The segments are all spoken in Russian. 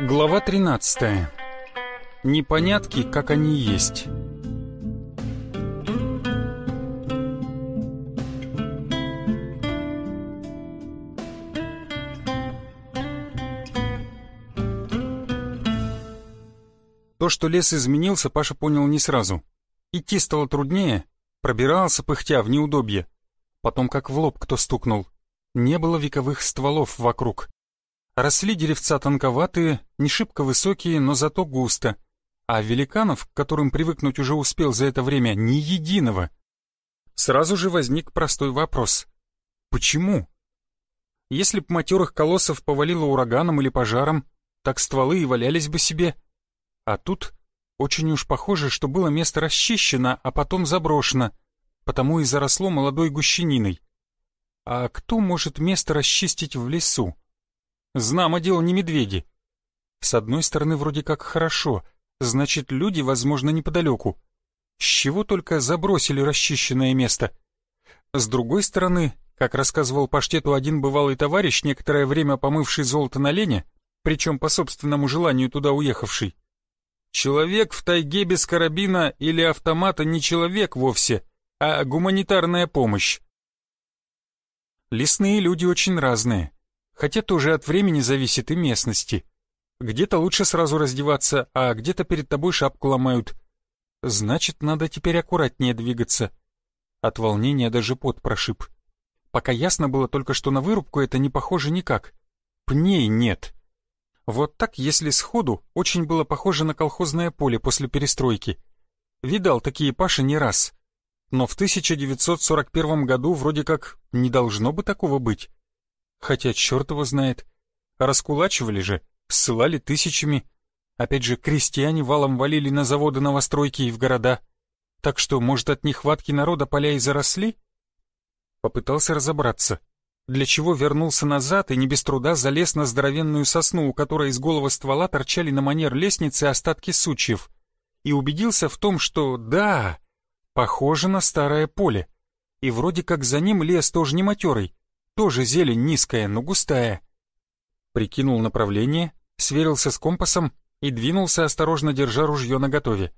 Глава 13. Непонятки, как они есть. То, что лес изменился, Паша понял не сразу. Идти стало труднее, пробирался, пыхтя, в неудобье. Потом как в лоб кто стукнул. Не было вековых стволов вокруг. Росли деревца тонковатые, не шибко высокие, но зато густо. А великанов, к которым привыкнуть уже успел за это время, ни единого. Сразу же возник простой вопрос. Почему? Если б матерых колоссов повалило ураганом или пожаром, так стволы и валялись бы себе. А тут очень уж похоже, что было место расчищено, а потом заброшено, потому и заросло молодой гущениной. А кто может место расчистить в лесу? Знамо дело не медведи. С одной стороны, вроде как хорошо, значит, люди, возможно, неподалеку. С чего только забросили расчищенное место? С другой стороны, как рассказывал Паштету один бывалый товарищ, некоторое время помывший золото на лене, причем по собственному желанию туда уехавший, человек в тайге без карабина или автомата не человек вовсе, а гуманитарная помощь. Лесные люди очень разные хотя тоже от времени зависит и местности. Где-то лучше сразу раздеваться, а где-то перед тобой шапку ломают. Значит, надо теперь аккуратнее двигаться. От волнения даже пот прошиб. Пока ясно было только, что на вырубку это не похоже никак. Пней нет. Вот так, если сходу, очень было похоже на колхозное поле после перестройки. Видал такие Паши не раз. Но в 1941 году вроде как не должно бы такого быть. Хотя черт его знает. Раскулачивали же, ссылали тысячами. Опять же, крестьяне валом валили на заводы новостройки и в города. Так что, может, от нехватки народа поля и заросли? Попытался разобраться. Для чего вернулся назад и не без труда залез на здоровенную сосну, у которой из голого ствола торчали на манер лестницы остатки сучьев. И убедился в том, что да, похоже на старое поле. И вроде как за ним лес тоже не матерый, тоже зелень низкая, но густая. Прикинул направление, сверился с компасом и двинулся, осторожно держа ружье наготове.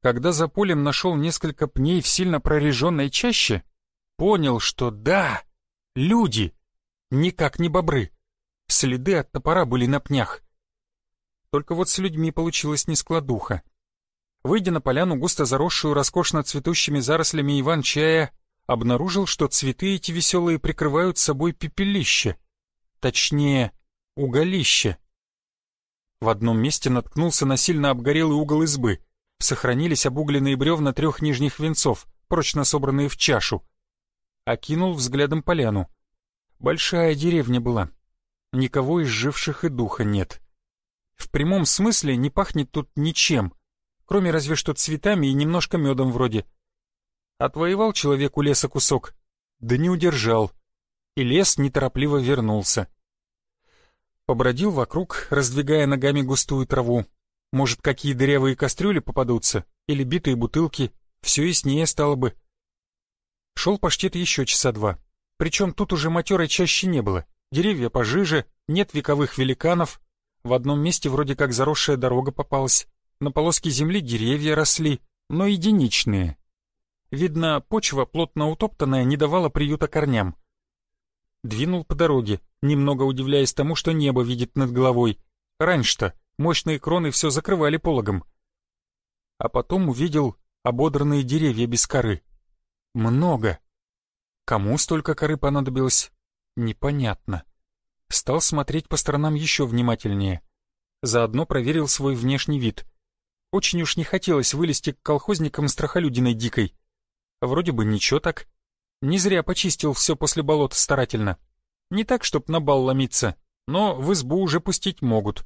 Когда за полем нашел несколько пней в сильно прореженной чаще, понял, что да, люди, никак не бобры. Следы от топора были на пнях. Только вот с людьми получилось не складуха. Выйдя на поляну, густо заросшую роскошно цветущими зарослями иван-чая, обнаружил, что цветы эти веселые прикрывают собой пепелище. Точнее, уголище. В одном месте наткнулся на сильно обгорелый угол избы. Сохранились обугленные бревна трех нижних венцов, прочно собранные в чашу. Окинул взглядом поляну. Большая деревня была. Никого из живших и духа нет. В прямом смысле не пахнет тут ничем, кроме разве что цветами и немножко медом вроде — Отвоевал человек у леса кусок, да не удержал, и лес неторопливо вернулся. Побродил вокруг, раздвигая ногами густую траву. Может, какие дырявые кастрюли попадутся, или битые бутылки, все яснее стало бы. Шел паштет еще часа два. Причем тут уже матерой чаще не было. Деревья пожиже, нет вековых великанов. В одном месте вроде как заросшая дорога попалась. На полоске земли деревья росли, но единичные. Видно, почва, плотно утоптанная, не давала приюта корням. Двинул по дороге, немного удивляясь тому, что небо видит над головой. Раньше-то мощные кроны все закрывали пологом. А потом увидел ободранные деревья без коры. Много. Кому столько коры понадобилось? Непонятно. Стал смотреть по сторонам еще внимательнее. Заодно проверил свой внешний вид. Очень уж не хотелось вылезти к колхозникам страхолюдиной дикой. Вроде бы ничего так. Не зря почистил все после болота старательно. Не так, чтоб на бал ломиться, но в избу уже пустить могут.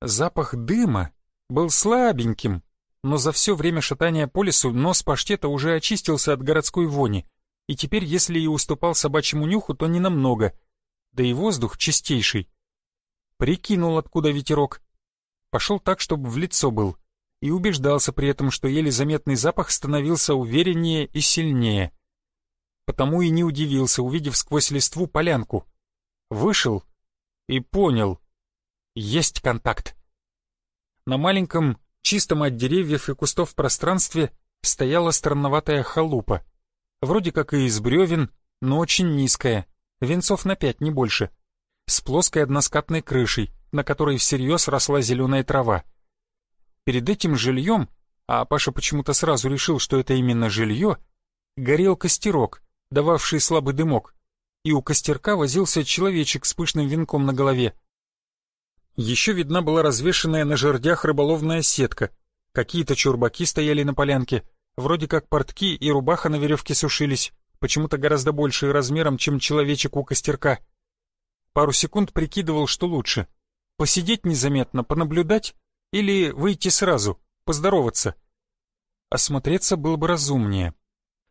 Запах дыма был слабеньким, но за все время шатания по лесу нос паштета уже очистился от городской вони, и теперь, если и уступал собачьему нюху, то не намного, да и воздух чистейший. Прикинул, откуда ветерок. Пошел так, чтобы в лицо был, и убеждался при этом, что еле заметный запах становился увереннее и сильнее. Потому и не удивился, увидев сквозь листву полянку. Вышел и понял. Есть контакт. На маленьком, чистом от деревьев и кустов пространстве стояла странноватая халупа. Вроде как и из бревен, но очень низкая, венцов на пять, не больше. С плоской односкатной крышей, на которой всерьез росла зеленая трава. Перед этим жильем, а Паша почему-то сразу решил, что это именно жилье, горел костерок, дававший слабый дымок, и у костерка возился человечек с пышным венком на голове. Еще видна была развешенная на жердях рыболовная сетка. Какие-то чурбаки стояли на полянке, вроде как портки и рубаха на веревке сушились, почему-то гораздо большие размером, чем человечек у костерка. Пару секунд прикидывал, что лучше. Посидеть незаметно, понаблюдать или выйти сразу, поздороваться. Осмотреться было бы разумнее.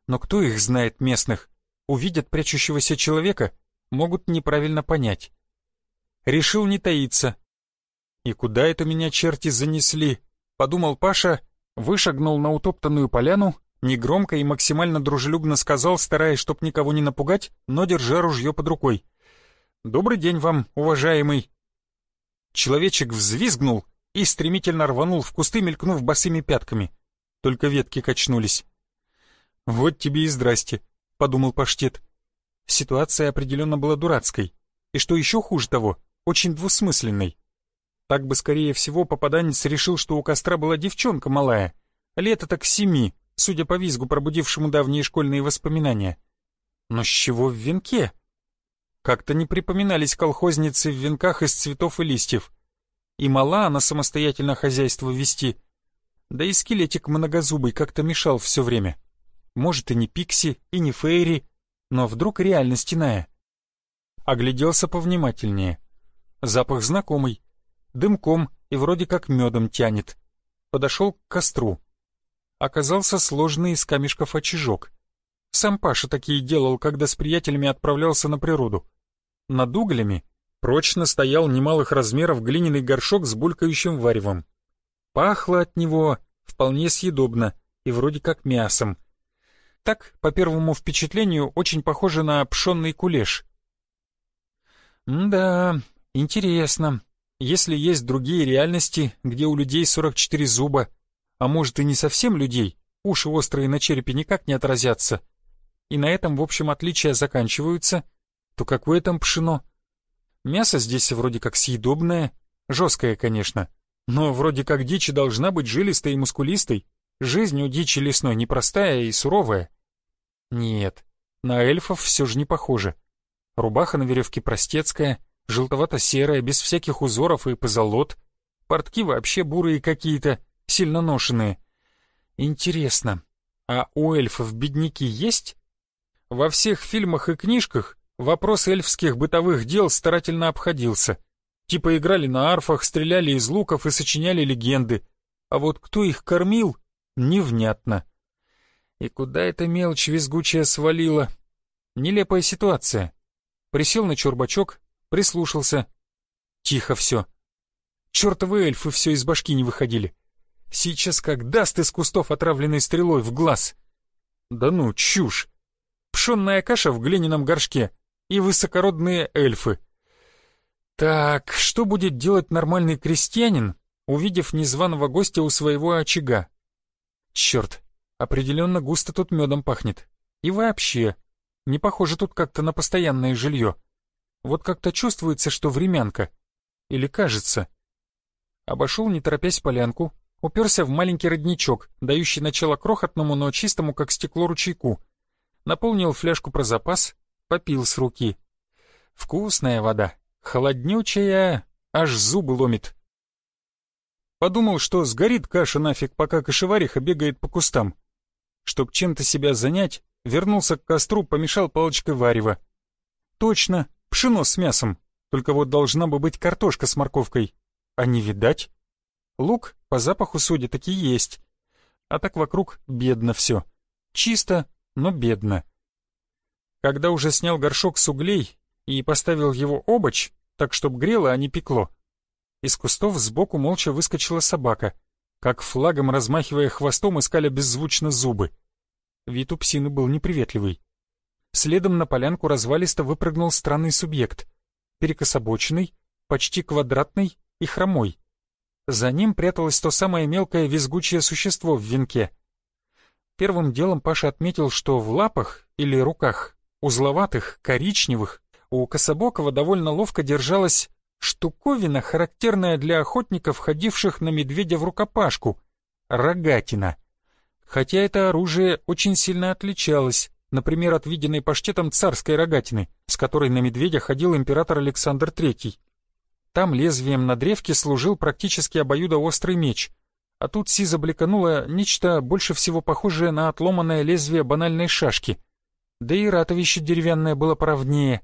Но кто их знает местных? Увидят прячущегося человека, могут неправильно понять. Решил не таиться, «И куда это меня черти занесли?» — подумал Паша, вышагнул на утоптанную поляну, негромко и максимально дружелюбно сказал, стараясь, чтоб никого не напугать, но держа ружье под рукой. «Добрый день вам, уважаемый!» Человечек взвизгнул и стремительно рванул в кусты, мелькнув босыми пятками. Только ветки качнулись. «Вот тебе и здрасте», — подумал Паштет. Ситуация определенно была дурацкой. И что еще хуже того, очень двусмысленной. Так бы, скорее всего, попаданец решил, что у костра была девчонка малая, лето так семи, судя по визгу, пробудившему давние школьные воспоминания. Но с чего в венке? Как-то не припоминались колхозницы в венках из цветов и листьев. И мала она самостоятельно хозяйство вести. Да и скелетик многозубый как-то мешал все время. Может, и не Пикси, и не Фейри, но вдруг реальность иная. Огляделся повнимательнее. Запах знакомый, дымком и вроде как медом тянет. Подошел к костру. Оказался сложный из камешков очажок. Сам Паша такие делал, когда с приятелями отправлялся на природу. Над углями прочно стоял немалых размеров глиняный горшок с булькающим варевом. Пахло от него вполне съедобно и вроде как мясом. Так, по первому впечатлению, очень похоже на пшенный кулеш. «Да, интересно», если есть другие реальности, где у людей 44 зуба, а может и не совсем людей, уши острые на черепе никак не отразятся, и на этом, в общем, отличия заканчиваются, то какое там пшено? Мясо здесь вроде как съедобное, жесткое, конечно, но вроде как дичь должна быть жилистой и мускулистой, жизнь у дичи лесной непростая и суровая. Нет, на эльфов все же не похоже. Рубаха на веревке простецкая — желтовато-серая, без всяких узоров и позолот. Портки вообще бурые какие-то, сильно ношенные. Интересно, а у эльфов бедняки есть? Во всех фильмах и книжках вопрос эльфских бытовых дел старательно обходился. Типа играли на арфах, стреляли из луков и сочиняли легенды. А вот кто их кормил, невнятно. И куда эта мелочь визгучая свалила? Нелепая ситуация. Присел на чурбачок, Прислушался. Тихо все. Чертовы эльфы все из башки не выходили. Сейчас как даст из кустов отравленной стрелой в глаз. Да ну, чушь. Пшенная каша в глиняном горшке и высокородные эльфы. Так, что будет делать нормальный крестьянин, увидев незваного гостя у своего очага? Черт, определенно густо тут медом пахнет. И вообще, не похоже тут как-то на постоянное жилье. Вот как-то чувствуется, что времянка. Или кажется. Обошел, не торопясь, полянку, уперся в маленький родничок, дающий начало крохотному, но чистому, как стекло, ручейку. Наполнил фляжку про запас, попил с руки. Вкусная вода, холоднючая, аж зубы ломит. Подумал, что сгорит каша нафиг, пока кошевариха бегает по кустам. Чтоб чем-то себя занять, вернулся к костру, помешал палочкой варева. Точно, Пшено с мясом, только вот должна бы быть картошка с морковкой. А не видать. Лук по запаху, судя, таки есть. А так вокруг бедно все. Чисто, но бедно. Когда уже снял горшок с углей и поставил его обочь, так чтоб грело, а не пекло, из кустов сбоку молча выскочила собака. как флагом, размахивая хвостом, искали беззвучно зубы. Вид у псины был неприветливый. Следом на полянку развалисто выпрыгнул странный субъект. Перекособоченный, почти квадратный и хромой. За ним пряталось то самое мелкое визгучее существо в венке. Первым делом Паша отметил, что в лапах или руках, узловатых, коричневых, у Кособокова довольно ловко держалась штуковина, характерная для охотников, ходивших на медведя в рукопашку — рогатина. Хотя это оружие очень сильно отличалось, например, от виденной паштетом царской рогатины, с которой на медведя ходил император Александр III. Там лезвием на древке служил практически обоюдоострый меч, а тут Сиза блекануло нечто больше всего похожее на отломанное лезвие банальной шашки. Да и ратовище деревянное было поровнее.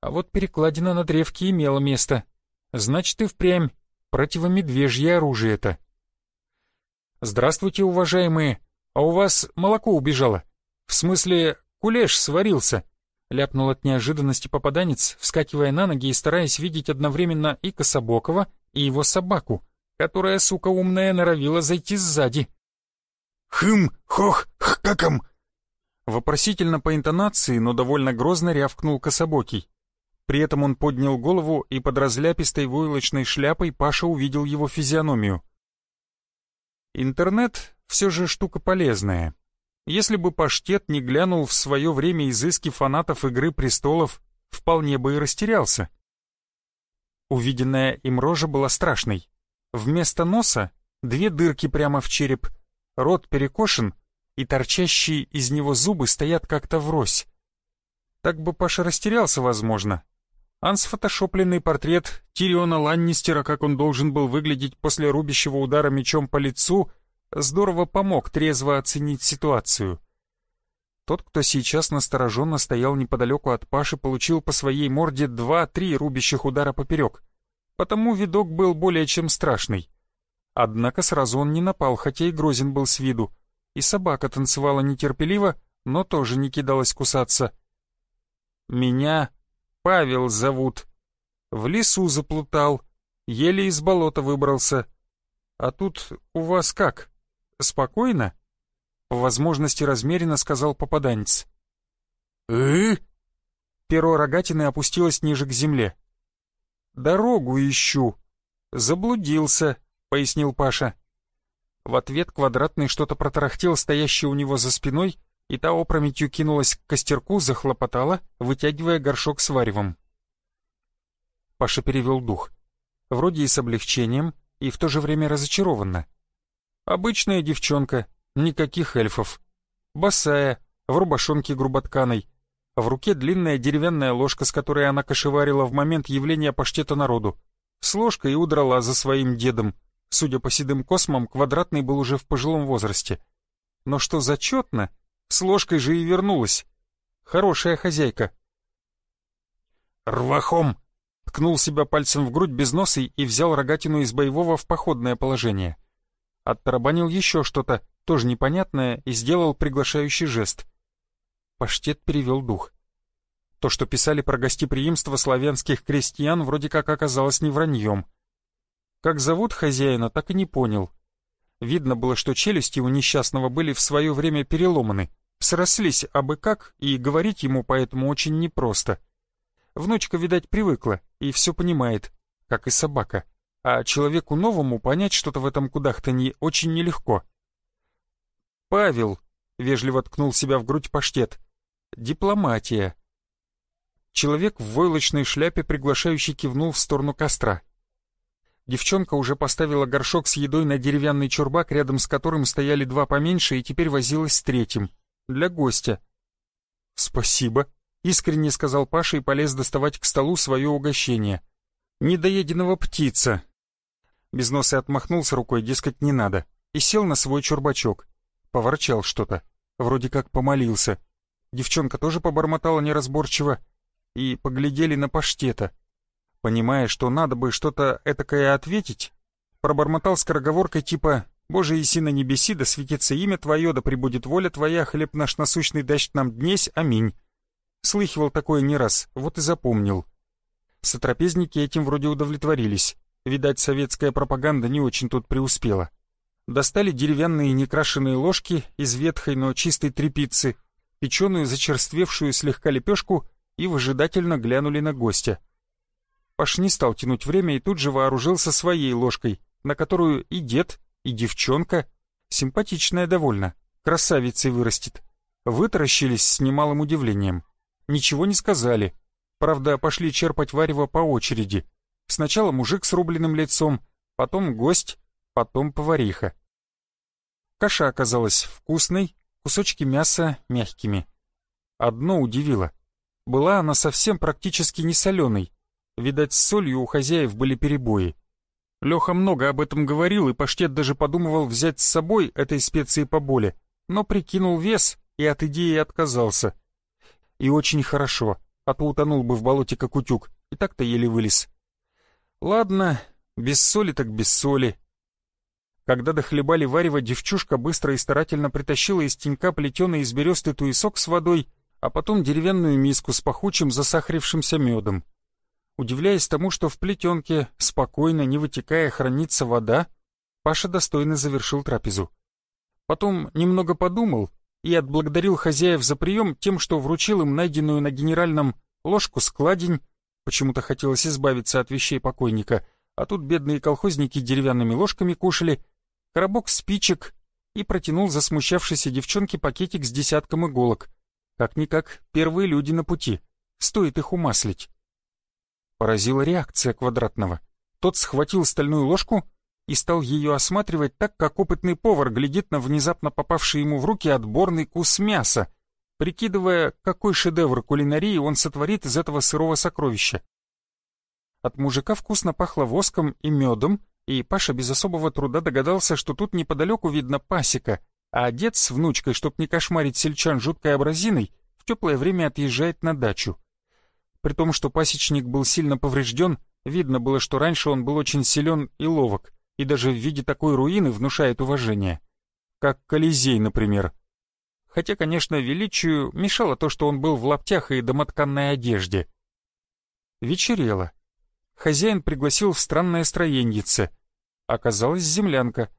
А вот перекладина на древке имела место. Значит, и впрямь противомедвежье оружие это. «Здравствуйте, уважаемые, а у вас молоко убежало. В смысле, кулеш сварился», — ляпнул от неожиданности попаданец, вскакивая на ноги и стараясь видеть одновременно и Кособокова, и его собаку, которая, сука умная, норовила зайти сзади. «Хым, хох, хкаком!» Вопросительно по интонации, но довольно грозно рявкнул Кособокий. При этом он поднял голову, и под разляпистой войлочной шляпой Паша увидел его физиономию. Интернет все же штука полезная. Если бы Паштет не глянул в свое время изыски фанатов «Игры престолов», вполне бы и растерялся. Увиденная им рожа была страшной. Вместо носа две дырки прямо в череп, рот перекошен, и торчащие из него зубы стоят как-то врозь. Так бы Паша растерялся, возможно. Ансфотошопленный портрет Тириона Ланнистера, как он должен был выглядеть после рубящего удара мечом по лицу, здорово помог трезво оценить ситуацию. Тот, кто сейчас настороженно стоял неподалеку от Паши, получил по своей морде два-три рубящих удара поперек. Потому видок был более чем страшный. Однако сразу он не напал, хотя и грозен был с виду. И собака танцевала нетерпеливо, но тоже не кидалась кусаться. «Меня Павел зовут. В лесу заплутал, еле из болота выбрался. А тут у вас как?» Спокойно?» По возможности размеренно сказал попаданец. «Э?» Перо рогатины опустилось ниже к земле. «Дорогу ищу. Заблудился», — пояснил Паша. В ответ квадратный что-то протарахтел стоящий у него за спиной, и та опрометью кинулась к костерку, захлопотала, вытягивая горшок с варевом. Паша перевел дух. Вроде и с облегчением, и в то же время разочарованно. Обычная девчонка, никаких эльфов. Босая, в рубашонке груботканой. В руке длинная деревянная ложка, с которой она кошеварила в момент явления паштета народу. С ложкой удрала за своим дедом. Судя по седым космам, квадратный был уже в пожилом возрасте. Но что зачетно, с ложкой же и вернулась. Хорошая хозяйка. «Рвахом!» Ткнул себя пальцем в грудь без носа и взял рогатину из боевого в походное положение — оттарабанил еще что-то, тоже непонятное, и сделал приглашающий жест. Паштет перевел дух. То, что писали про гостеприимство славянских крестьян, вроде как оказалось не враньем. Как зовут хозяина, так и не понял. Видно было, что челюсти у несчастного были в свое время переломаны, срослись абы как, и говорить ему поэтому очень непросто. Внучка, видать, привыкла и все понимает, как и собака а человеку новому понять что-то в этом кудахтанье очень нелегко. «Павел», — вежливо ткнул себя в грудь паштет, — «дипломатия». Человек в войлочной шляпе приглашающий кивнул в сторону костра. Девчонка уже поставила горшок с едой на деревянный чурбак, рядом с которым стояли два поменьше, и теперь возилась с третьим. Для гостя. «Спасибо», — искренне сказал Паша и полез доставать к столу свое угощение. «Недоеденного птица, Безносый отмахнулся рукой, дескать, не надо, и сел на свой чурбачок. Поворчал что-то, вроде как помолился. Девчонка тоже побормотала неразборчиво, и поглядели на паштета. Понимая, что надо бы что-то этакое ответить, пробормотал скороговоркой типа «Боже, иси на небеси, да светится имя Твое, да прибудет воля Твоя, хлеб наш насущный даст нам днесь, аминь». Слыхивал такое не раз, вот и запомнил. Сотрапезники этим вроде удовлетворились. Видать, советская пропаганда не очень тут преуспела. Достали деревянные некрашенные ложки из ветхой, но чистой тряпицы, печеную зачерствевшую слегка лепешку и выжидательно глянули на гостя. Паш не стал тянуть время и тут же вооружился своей ложкой, на которую и дед, и девчонка, симпатичная довольно, красавицей вырастет, вытаращились с немалым удивлением. Ничего не сказали. Правда, пошли черпать варево по очереди. Сначала мужик с рубленным лицом, потом гость, потом повариха. Каша оказалась вкусной, кусочки мяса мягкими. Одно удивило. Была она совсем практически не соленой. Видать, с солью у хозяев были перебои. Леха много об этом говорил, и паштет даже подумывал взять с собой этой специи поболе, но прикинул вес и от идеи отказался. И очень хорошо, а то утонул бы в болоте как утюг, и так-то еле вылез. Ладно, без соли так без соли. Когда дохлебали варево, девчушка быстро и старательно притащила из тенька плетеный из бересты туесок с водой, а потом деревянную миску с пахучим засахарившимся медом. Удивляясь тому, что в плетенке, спокойно, не вытекая, хранится вода, Паша достойно завершил трапезу. Потом немного подумал и отблагодарил хозяев за прием тем, что вручил им найденную на генеральном ложку-складень, почему-то хотелось избавиться от вещей покойника, а тут бедные колхозники деревянными ложками кушали, коробок спичек и протянул засмущавшейся девчонке пакетик с десятком иголок. Как-никак, первые люди на пути, стоит их умаслить. Поразила реакция квадратного. Тот схватил стальную ложку и стал ее осматривать так, как опытный повар глядит на внезапно попавший ему в руки отборный кус мяса, прикидывая, какой шедевр кулинарии он сотворит из этого сырого сокровища. От мужика вкусно пахло воском и медом, и Паша без особого труда догадался, что тут неподалеку видно пасека, а дед с внучкой, чтоб не кошмарить сельчан жуткой абразиной, в теплое время отъезжает на дачу. При том, что пасечник был сильно поврежден, видно было, что раньше он был очень силен и ловок, и даже в виде такой руины внушает уважение. Как Колизей, например. Хотя, конечно, величию мешало то, что он был в лаптях и домотканной одежде. Вечерело. Хозяин пригласил в странное строеньице. Оказалась землянка.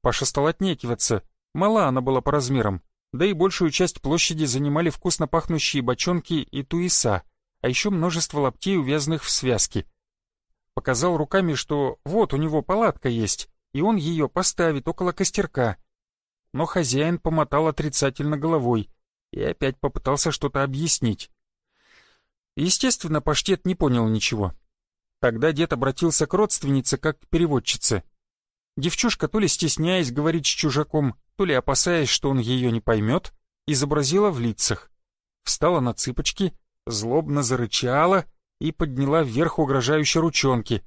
Паша стал отнекиваться. Мала она была по размерам, да и большую часть площади занимали вкусно пахнущие бочонки и туиса, а еще множество лаптей, увязанных в связки — показал руками, что вот у него палатка есть, и он ее поставит около костерка. Но хозяин помотал отрицательно головой и опять попытался что-то объяснить. Естественно, паштет не понял ничего. Тогда дед обратился к родственнице как к переводчице. Девчушка, то ли стесняясь говорить с чужаком, то ли опасаясь, что он ее не поймет, изобразила в лицах. Встала на цыпочки, злобно зарычала — и подняла вверх угрожающие ручонки.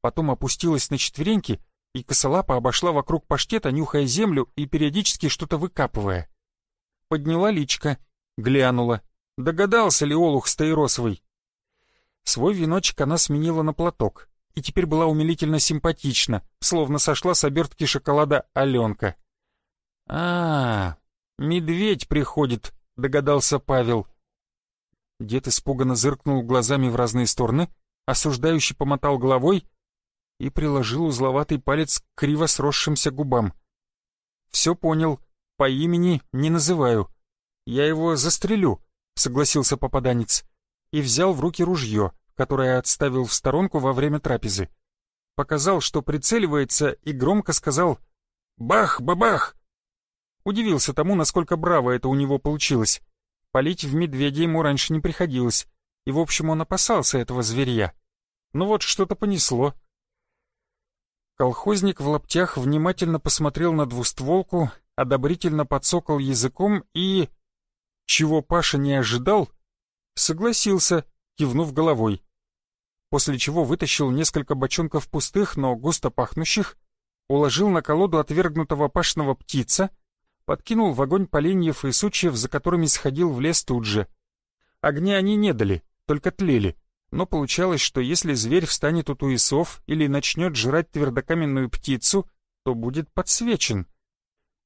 Потом опустилась на четвереньки и косолапо обошла вокруг паштета, нюхая землю и периодически что-то выкапывая. Подняла личка, глянула. Догадался ли Олух Стаиросовый? Свой веночек она сменила на платок и теперь была умилительно симпатична, словно сошла с обертки шоколада Аленка. а, -а медведь приходит», — догадался Павел. Дед испуганно зыркнул глазами в разные стороны, осуждающий помотал головой и приложил узловатый палец к криво сросшимся губам. «Все понял, по имени не называю. Я его застрелю», — согласился попаданец, и взял в руки ружье, которое отставил в сторонку во время трапезы. Показал, что прицеливается, и громко сказал «Бах-бабах!». Удивился тому, насколько браво это у него получилось. Палить в медведя ему раньше не приходилось, и, в общем, он опасался этого зверя. Ну вот что-то понесло. Колхозник в лаптях внимательно посмотрел на двустволку, одобрительно подсокал языком и... Чего Паша не ожидал, согласился, кивнув головой. После чего вытащил несколько бочонков пустых, но густо пахнущих, уложил на колоду отвергнутого пашного птица — подкинул в огонь поленьев и сучьев, за которыми сходил в лес тут же. Огня они не дали, только тлели, но получалось, что если зверь встанет у туесов или начнет жрать твердокаменную птицу, то будет подсвечен.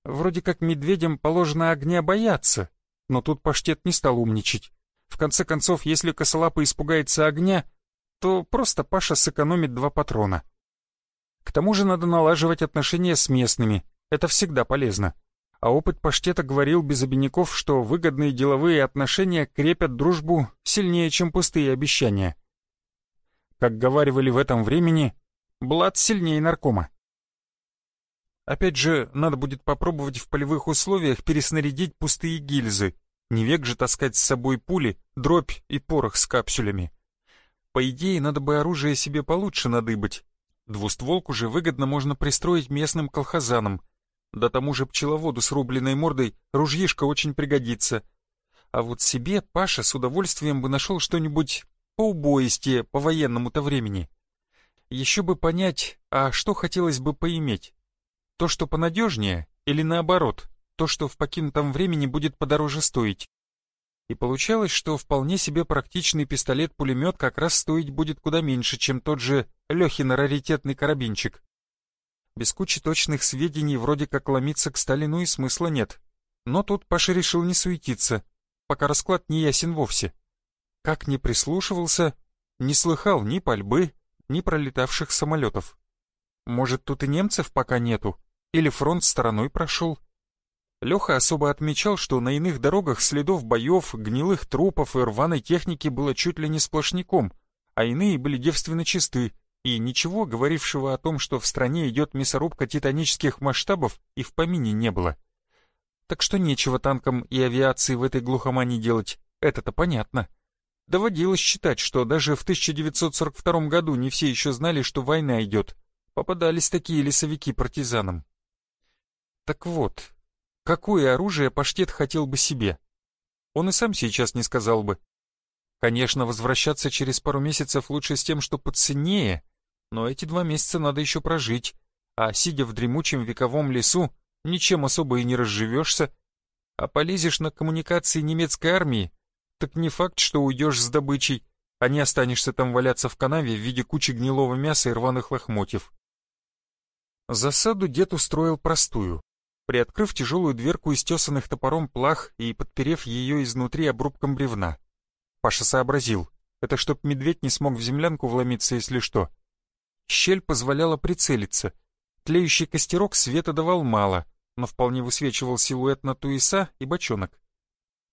Вроде как медведям положено огня бояться, но тут паштет не стал умничать. В конце концов, если косолапый испугается огня, то просто Паша сэкономит два патрона. К тому же надо налаживать отношения с местными, это всегда полезно. А опыт паштета говорил без обиняков, что выгодные деловые отношения крепят дружбу сильнее, чем пустые обещания. Как говаривали в этом времени, блат сильнее наркома. Опять же, надо будет попробовать в полевых условиях переснарядить пустые гильзы. Не век же таскать с собой пули, дробь и порох с капсулями. По идее, надо бы оружие себе получше надыбать. Двустволку же выгодно можно пристроить местным колхозанам. Да тому же пчеловоду с рубленной мордой ружьишко очень пригодится. А вот себе Паша с удовольствием бы нашел что-нибудь поубоистее по военному-то времени. Еще бы понять, а что хотелось бы поиметь? То, что понадежнее, или наоборот, то, что в покинутом времени будет подороже стоить. И получалось, что вполне себе практичный пистолет-пулемет как раз стоить будет куда меньше, чем тот же Лехин раритетный карабинчик. Без кучи точных сведений вроде как ломиться к Сталину и смысла нет. Но тут Паша решил не суетиться, пока расклад не ясен вовсе. Как ни прислушивался, не слыхал ни пальбы, ни пролетавших самолетов. Может, тут и немцев пока нету, или фронт стороной прошел. Леха особо отмечал, что на иных дорогах следов боев, гнилых трупов и рваной техники было чуть ли не сплошняком, а иные были девственно чисты, и ничего, говорившего о том, что в стране идет мясорубка титанических масштабов, и в помине не было. Так что нечего танкам и авиации в этой глухомане делать, это-то понятно. Доводилось считать, что даже в 1942 году не все еще знали, что война идет. Попадались такие лесовики партизанам. Так вот, какое оружие паштет хотел бы себе? Он и сам сейчас не сказал бы. Конечно, возвращаться через пару месяцев лучше с тем, что поценнее, но эти два месяца надо еще прожить, а сидя в дремучем вековом лесу, ничем особо и не разживешься, а полезешь на коммуникации немецкой армии, так не факт, что уйдешь с добычей, а не останешься там валяться в канаве в виде кучи гнилого мяса и рваных лохмотьев. Засаду дед устроил простую приоткрыв тяжелую дверку из тесанных топором плах и подперев ее изнутри обрубком бревна. Паша сообразил, это чтоб медведь не смог в землянку вломиться, если что. Щель позволяла прицелиться. Тлеющий костерок света давал мало, но вполне высвечивал силуэт на туиса и бочонок.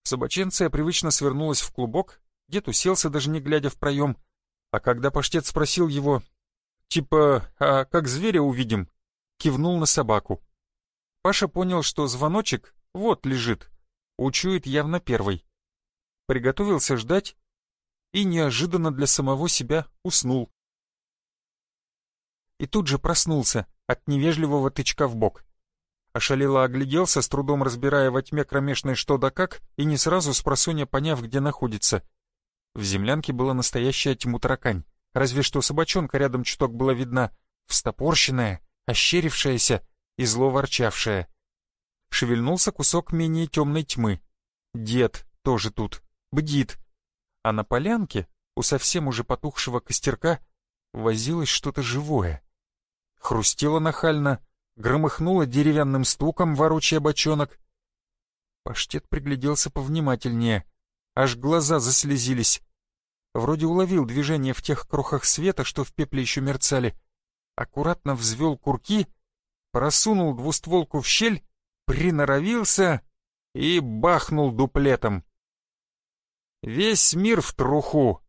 Собаченция привычно свернулась в клубок, дед уселся, даже не глядя в проем, а когда паштет спросил его, типа, а как зверя увидим, кивнул на собаку. Паша понял, что звоночек вот лежит, учует явно первый. Приготовился ждать и неожиданно для самого себя уснул. И тут же проснулся от невежливого тычка в бок. Ошалело огляделся, с трудом разбирая во тьме кромешной что да как, и не сразу с поняв, где находится. В землянке была настоящая тьму таракань, разве что собачонка рядом чуток была видна, встопорщенная, ощерившаяся, и зло ворчавшая. Шевельнулся кусок менее темной тьмы. Дед тоже тут, бдит. А на полянке, у совсем уже потухшего костерка, возилось что-то живое. Хрустело нахально, громыхнуло деревянным стуком, ворочая бочонок. Паштет пригляделся повнимательнее, аж глаза заслезились. Вроде уловил движение в тех крохах света, что в пепле еще мерцали. Аккуратно взвел курки — просунул двустволку в щель, приноровился и бахнул дуплетом. Весь мир в труху.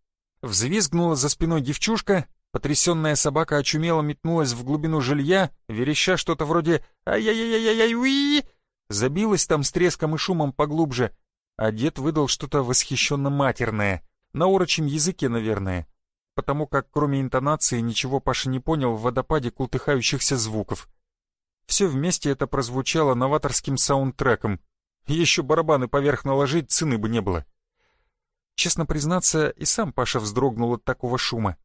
Взвизгнула за спиной девчушка, потрясенная собака очумело метнулась в глубину жилья, вереща что-то вроде «Ай-яй-яй-яй-уи!» Забилась там с треском и шумом поглубже, а дед выдал что-то восхищенно матерное, на урочем языке, наверное, потому как кроме интонации ничего Паша не понял в водопаде култыхающихся звуков. Все вместе это прозвучало новаторским саундтреком. Еще барабаны поверх наложить цены бы не было. Честно признаться, и сам Паша вздрогнул от такого шума.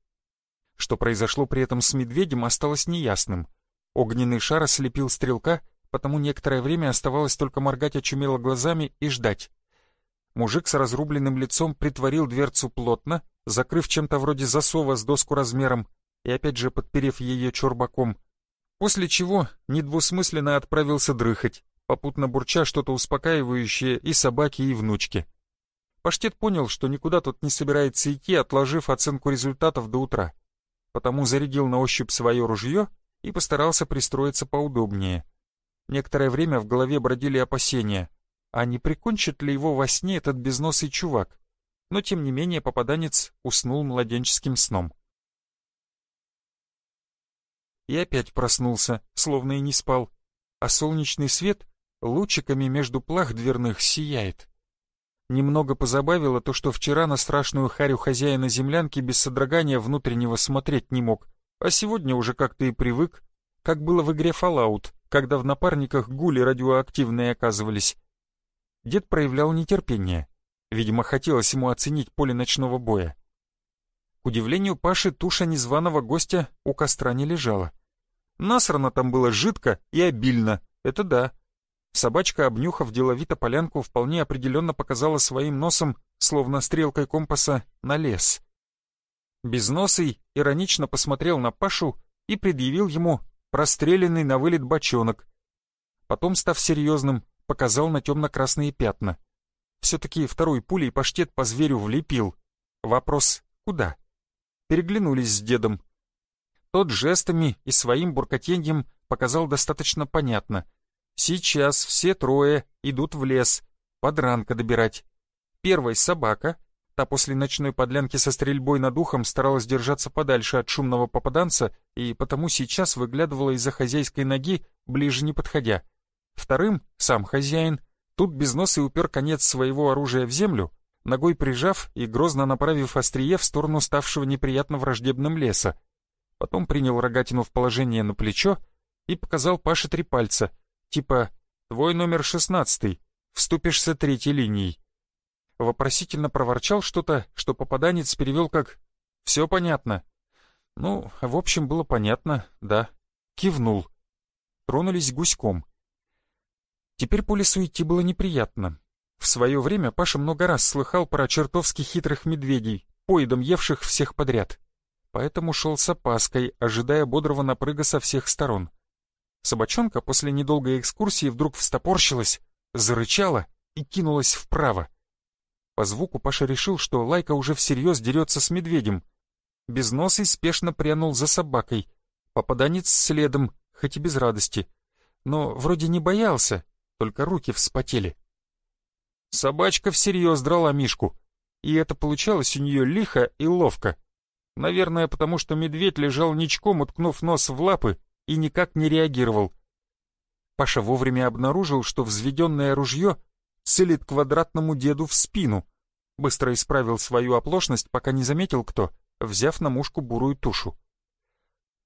Что произошло при этом с медведем, осталось неясным. Огненный шар ослепил стрелка, потому некоторое время оставалось только моргать очумело глазами и ждать. Мужик с разрубленным лицом притворил дверцу плотно, закрыв чем-то вроде засова с доску размером и опять же подперев ее чурбаком после чего недвусмысленно отправился дрыхать, попутно бурча что-то успокаивающее и собаке, и внучке. Паштет понял, что никуда тут не собирается идти, отложив оценку результатов до утра, потому зарядил на ощупь свое ружье и постарался пристроиться поудобнее. Некоторое время в голове бродили опасения, а не прикончит ли его во сне этот безносый чувак. Но тем не менее попаданец уснул младенческим сном. И опять проснулся, словно и не спал, а солнечный свет лучиками между плах дверных сияет. Немного позабавило то, что вчера на страшную харю хозяина землянки без содрогания внутреннего смотреть не мог, а сегодня уже как-то и привык, как было в игре Fallout, когда в напарниках гули радиоактивные оказывались. Дед проявлял нетерпение. Видимо, хотелось ему оценить поле ночного боя. К удивлению Паши, туша незваного гостя у костра не лежала. Насрано там было жидко и обильно, это да. Собачка, обнюхав деловито полянку, вполне определенно показала своим носом, словно стрелкой компаса, на лес. Безносый иронично посмотрел на Пашу и предъявил ему простреленный на вылет бочонок. Потом, став серьезным, показал на темно-красные пятна. Все-таки второй пулей паштет по зверю влепил. Вопрос «Куда?» Переглянулись с дедом. Тот жестами и своим буркотеньем показал достаточно понятно. Сейчас все трое идут в лес, подранка добирать. Первой собака, Та после ночной подлянки со стрельбой над ухом старалась держаться подальше от шумного попаданца и потому сейчас выглядывала из-за хозяйской ноги, ближе не подходя. Вторым — сам хозяин. Тут без носа упер конец своего оружия в землю, ногой прижав и грозно направив острие в сторону ставшего неприятно враждебным леса. Потом принял рогатину в положение на плечо и показал Паше три пальца, типа «Твой номер шестнадцатый, вступишься третьей линией» вопросительно проворчал что-то, что попаданец перевел как «все понятно». Ну, в общем, было понятно, да. Кивнул. Тронулись гуськом. Теперь по лесу идти было неприятно. В свое время Паша много раз слыхал про чертовски хитрых медведей, поедом евших всех подряд. Поэтому шел с опаской, ожидая бодрого напрыга со всех сторон. Собачонка после недолгой экскурсии вдруг встопорщилась, зарычала и кинулась вправо. По звуку Паша решил, что Лайка уже всерьез дерется с медведем. Безносый спешно прянул за собакой. Попаданец следом, хоть и без радости. Но вроде не боялся, только руки вспотели. Собачка всерьез драла Мишку, и это получалось у нее лихо и ловко. Наверное, потому что медведь лежал ничком, уткнув нос в лапы, и никак не реагировал. Паша вовремя обнаружил, что взведенное ружье целит квадратному деду в спину. Быстро исправил свою оплошность, пока не заметил кто, взяв на мушку бурую тушу.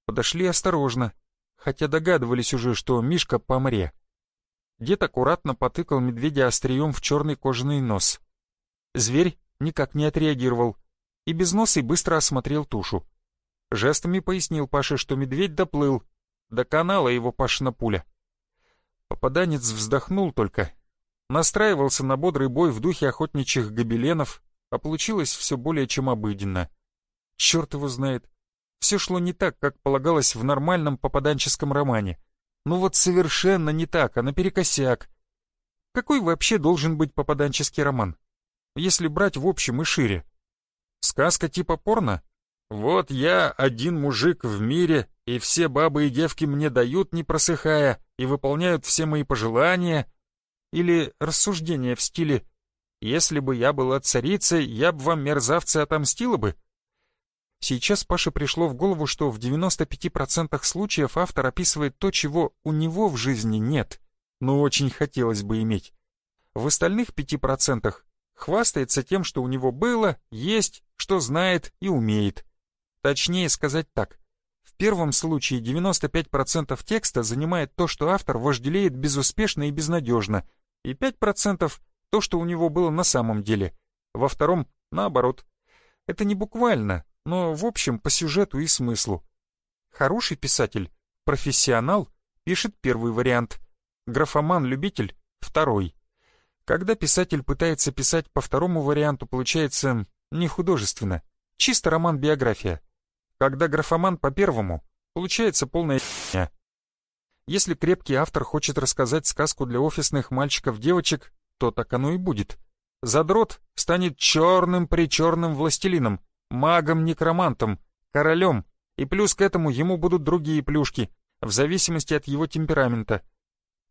Подошли осторожно, хотя догадывались уже, что Мишка помре. Дед аккуратно потыкал медведя острием в черный кожаный нос. Зверь никак не отреагировал и без носа быстро осмотрел тушу. Жестами пояснил Паше, что медведь доплыл, до канала его Пашина пуля. Попаданец вздохнул только Настраивался на бодрый бой в духе охотничьих гобеленов, а получилось все более чем обыденно. Черт его знает. Все шло не так, как полагалось в нормальном попаданческом романе. Ну вот совершенно не так, а наперекосяк. Какой вообще должен быть попаданческий роман? Если брать в общем и шире. Сказка типа порно? Вот я один мужик в мире, и все бабы и девки мне дают, не просыхая, и выполняют все мои пожелания, или рассуждение в стиле «Если бы я была царицей, я бы вам, мерзавцы, отомстила бы». Сейчас Паше пришло в голову, что в 95% случаев автор описывает то, чего у него в жизни нет, но очень хотелось бы иметь. В остальных 5% хвастается тем, что у него было, есть, что знает и умеет. Точнее сказать так. Первом случае 95% текста занимает то, что автор вожделеет безуспешно и безнадежно – и 5% то, что у него было на самом деле. Во втором — наоборот. Это не буквально, но в общем по сюжету и смыслу. Хороший писатель, профессионал, пишет первый вариант. Графоман-любитель — второй. Когда писатель пытается писать по второму варианту, получается не художественно, чисто роман-биография. Когда графоман по первому, получается полная если крепкий автор хочет рассказать сказку для офисных мальчиков-девочек, то так оно и будет. Задрот станет черным-причерным властелином, магом-некромантом, королем, и плюс к этому ему будут другие плюшки. в зависимости от его темперамента.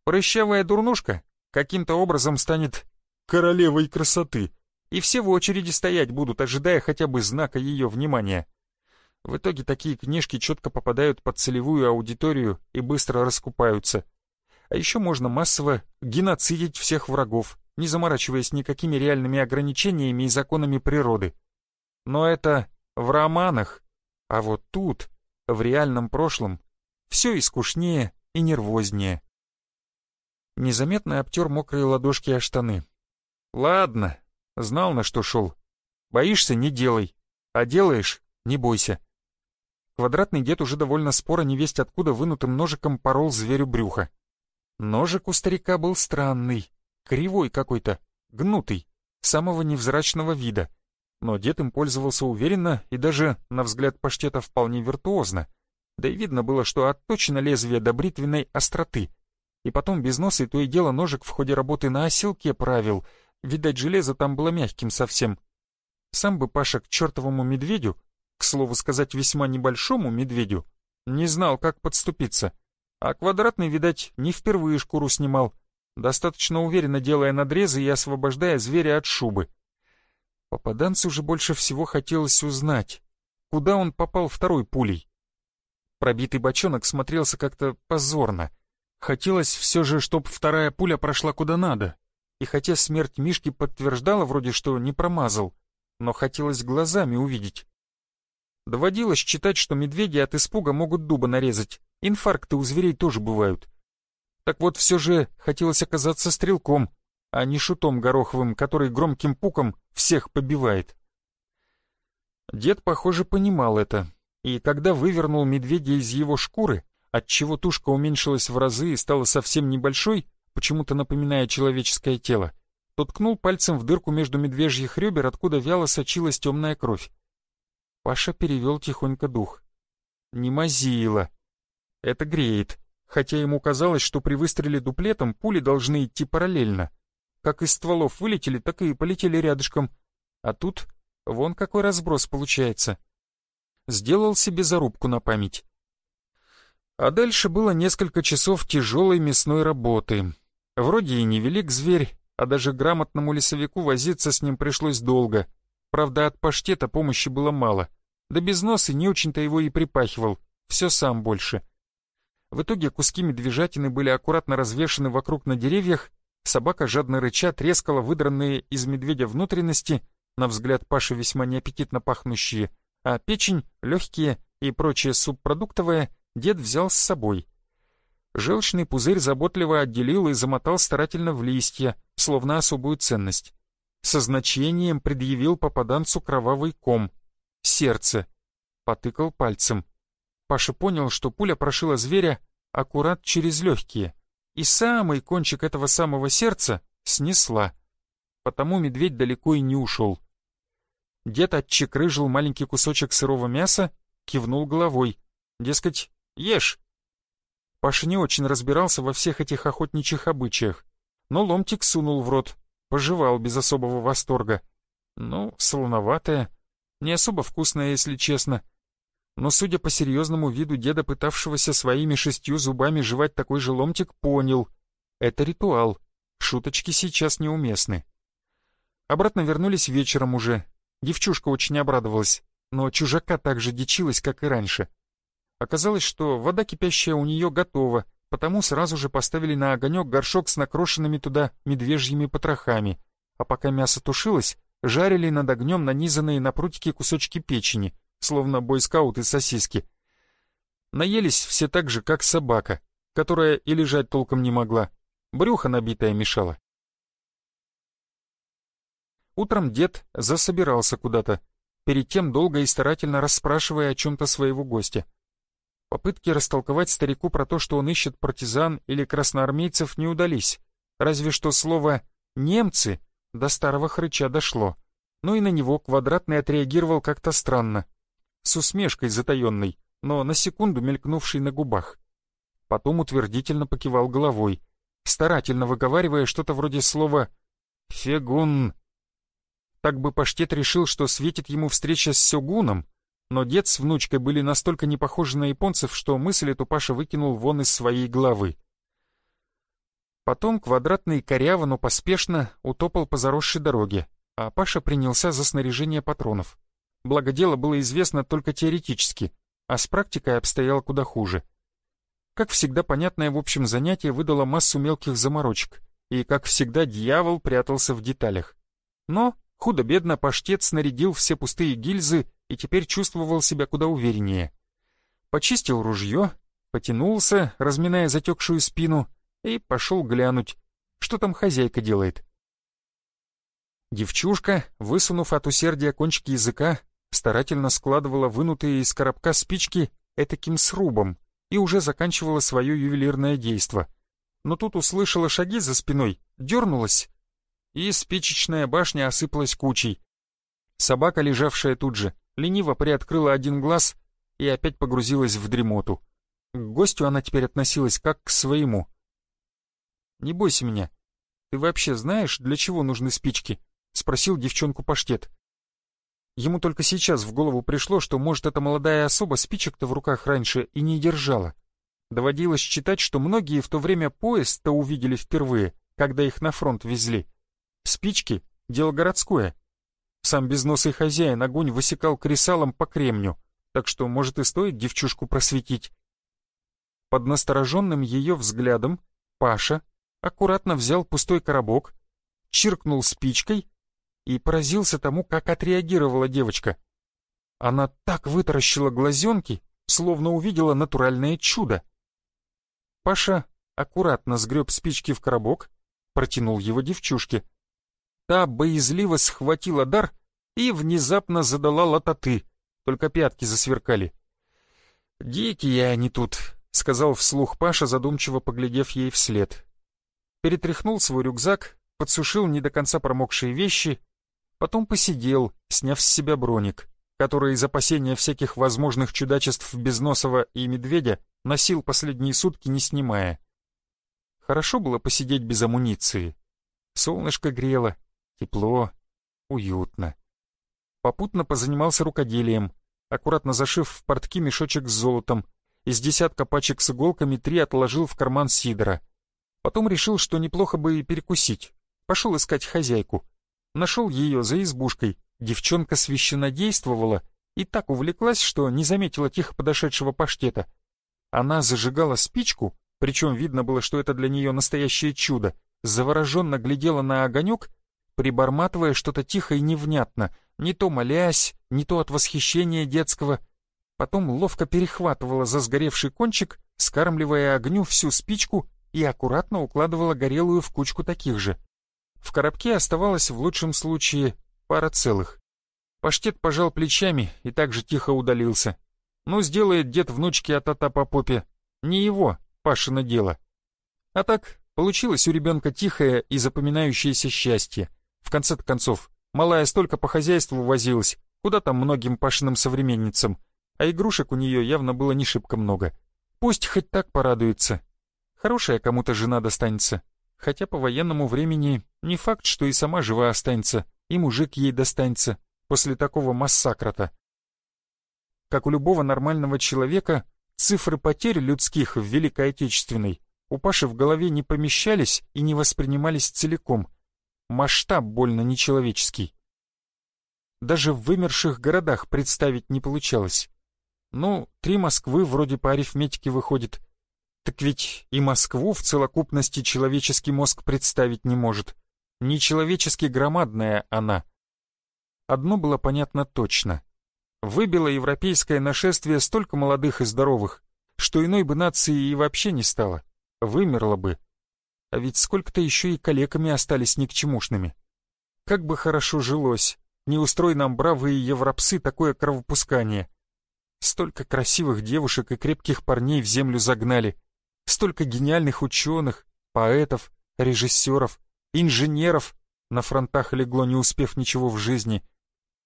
Прыщавая дурнушка каким-то образом станет королевой красоты, и все в очереди стоять будут, ожидая хотя бы знака ее внимания. В итоге такие книжки четко попадают под целевую аудиторию и быстро раскупаются. А еще можно массово геноцидить всех врагов, не заморачиваясь никакими реальными ограничениями и законами природы. Но это в романах, а вот тут, в реальном прошлом, все и скучнее, и нервознее. Незаметно обтер мокрые ладошки о штаны. «Ладно, знал, на что шел. Боишься — не делай, а делаешь — не бойся». Квадратный дед уже довольно споро невесть откуда вынутым ножиком порол зверю брюха. Ножик у старика был странный, кривой какой-то, гнутый, самого невзрачного вида. Но дед им пользовался уверенно и даже, на взгляд паштета, вполне виртуозно. Да и видно было, что отточено лезвие до бритвенной остроты. И потом без носа и то и дело ножик в ходе работы на оселке правил. Видать, железо там было мягким совсем. Сам бы Паша к чертовому медведю, к слову сказать, весьма небольшому медведю, не знал, как подступиться. А квадратный, видать, не впервые шкуру снимал, достаточно уверенно делая надрезы и освобождая зверя от шубы. Попаданцу же больше всего хотелось узнать, куда он попал второй пулей. Пробитый бочонок смотрелся как-то позорно. Хотелось все же, чтоб вторая пуля прошла куда надо. И хотя смерть Мишки подтверждала вроде, что не промазал, но хотелось глазами увидеть. Доводилось читать, что медведи от испуга могут дуба нарезать. Инфаркты у зверей тоже бывают. Так вот, все же хотелось оказаться стрелком, а не шутом гороховым, который громким пуком всех побивает. Дед, похоже, понимал это, и когда вывернул медведя из его шкуры, отчего тушка уменьшилась в разы и стала совсем небольшой, почему-то напоминая человеческое тело, то ткнул пальцем в дырку между медвежьих ребер, откуда вяло сочилась темная кровь. Паша перевел тихонько дух. Не мазила. Это греет, хотя ему казалось, что при выстреле дуплетом пули должны идти параллельно. Как из стволов вылетели, так и полетели рядышком. А тут вон какой разброс получается сделал себе зарубку на память. А дальше было несколько часов тяжелой мясной работы. Вроде и невелик зверь, а даже грамотному лесовику возиться с ним пришлось долго. Правда, от паштета помощи было мало. Да без носа не очень-то его и припахивал, все сам больше. В итоге куски медвежатины были аккуратно развешаны вокруг на деревьях, собака жадно рыча трескала выдранные из медведя внутренности, на взгляд Паши весьма неаппетитно пахнущие, а печень, легкие и прочее субпродуктовое дед взял с собой. Желчный пузырь заботливо отделил и замотал старательно в листья, словно особую ценность. Со значением предъявил попаданцу кровавый ком. Сердце. Потыкал пальцем. Паша понял, что пуля прошила зверя аккурат через легкие, и самый кончик этого самого сердца снесла. Потому медведь далеко и не ушел. Дед отчекрыжил маленький кусочек сырого мяса, кивнул головой. Дескать, ешь. Паша не очень разбирался во всех этих охотничьих обычаях, но ломтик сунул в рот, пожевал без особого восторга. Ну, солоноватое, не особо вкусное, если честно. Но, судя по серьезному виду деда, пытавшегося своими шестью зубами жевать такой же ломтик, понял. Это ритуал. Шуточки сейчас неуместны. Обратно вернулись вечером уже, Девчушка очень обрадовалась, но чужака так же дичилась, как и раньше. Оказалось, что вода кипящая у нее готова, потому сразу же поставили на огонек горшок с накрошенными туда медвежьими потрохами, а пока мясо тушилось, жарили над огнем нанизанные на прутики кусочки печени, словно бойскауты сосиски. Наелись все так же, как собака, которая и лежать толком не могла, брюхо набитое мешало. Утром дед засобирался куда-то, перед тем долго и старательно расспрашивая о чем-то своего гостя. Попытки растолковать старику про то, что он ищет партизан или красноармейцев, не удались, разве что слово «немцы» до старого хрыча дошло. Но и на него Квадратный отреагировал как-то странно, с усмешкой затаенной, но на секунду мелькнувшей на губах. Потом утвердительно покивал головой, старательно выговаривая что-то вроде слова «фегун», так бы паштет решил, что светит ему встреча с Сёгуном, но дед с внучкой были настолько не похожи на японцев, что мысль эту Паша выкинул вон из своей головы. Потом квадратный коряво, но поспешно утопал по заросшей дороге, а Паша принялся за снаряжение патронов. Благо дело было известно только теоретически, а с практикой обстояло куда хуже. Как всегда, понятное в общем занятие выдало массу мелких заморочек, и, как всегда, дьявол прятался в деталях. Но худо-бедно паштет снарядил все пустые гильзы и теперь чувствовал себя куда увереннее. Почистил ружье, потянулся, разминая затекшую спину, и пошел глянуть, что там хозяйка делает. Девчушка, высунув от усердия кончики языка, старательно складывала вынутые из коробка спички этаким срубом и уже заканчивала свое ювелирное действо. Но тут услышала шаги за спиной, дернулась, и спичечная башня осыпалась кучей. Собака, лежавшая тут же, лениво приоткрыла один глаз и опять погрузилась в дремоту. К гостю она теперь относилась как к своему. «Не бойся меня. Ты вообще знаешь, для чего нужны спички?» — спросил девчонку паштет. Ему только сейчас в голову пришло, что, может, эта молодая особа спичек-то в руках раньше и не держала. Доводилось читать, что многие в то время поезд-то увидели впервые, когда их на фронт везли. Спички — дело городское. Сам безносый хозяин огонь высекал кресалом по кремню, так что, может, и стоит девчушку просветить. Под настороженным ее взглядом Паша аккуратно взял пустой коробок, чиркнул спичкой и поразился тому, как отреагировала девочка. Она так вытаращила глазенки, словно увидела натуральное чудо. Паша аккуратно сгреб спички в коробок, протянул его девчушке. Та боязливо схватила дар и внезапно задала лототы, только пятки засверкали. «Дикие они тут», — сказал вслух Паша, задумчиво поглядев ей вслед. Перетряхнул свой рюкзак, подсушил не до конца промокшие вещи Потом посидел, сняв с себя броник, который из опасения всяких возможных чудачеств Безносова и Медведя носил последние сутки не снимая. Хорошо было посидеть без амуниции. Солнышко грело, тепло, уютно. Попутно позанимался рукоделием, аккуратно зашив в портки мешочек с золотом, из десятка пачек с иголками три отложил в карман Сидора. Потом решил, что неплохо бы и перекусить. Пошел искать хозяйку. Нашел ее за избушкой. Девчонка священодействовала и так увлеклась, что не заметила тихо подошедшего паштета. Она зажигала спичку, причем видно было, что это для нее настоящее чудо, завороженно глядела на огонек, приборматывая что-то тихо и невнятно, не то молясь, не то от восхищения детского. Потом ловко перехватывала за сгоревший кончик, скармливая огню всю спичку и аккуратно укладывала горелую в кучку таких же. В коробке оставалось в лучшем случае пара целых. Паштет пожал плечами и также тихо удалился. Ну, сделает дед внучке от ата по попе. Не его, Пашино дело. А так, получилось у ребенка тихое и запоминающееся счастье. В конце концов, малая столько по хозяйству возилась, куда там многим Пашиным современницам, а игрушек у нее явно было не шибко много. Пусть хоть так порадуется. Хорошая кому-то жена достанется, хотя по военному времени не факт, что и сама жива останется, и мужик ей достанется после такого массакрата. Как у любого нормального человека, цифры потерь людских в Великой Отечественной у Паши в голове не помещались и не воспринимались целиком. Масштаб больно нечеловеческий. Даже в вымерших городах представить не получалось. Ну, три Москвы вроде по арифметике выходит. Так ведь и Москву в целокупности человеческий мозг представить не может. Нечеловечески громадная она. Одно было понятно точно. Выбило европейское нашествие столько молодых и здоровых, что иной бы нации и вообще не стало. Вымерло бы. А ведь сколько-то еще и калеками остались никчемушными. Как бы хорошо жилось, не устрой нам бравые европсы такое кровопускание. Столько красивых девушек и крепких парней в землю загнали, столько гениальных ученых, поэтов, режиссеров, инженеров на фронтах легло, не успев ничего в жизни,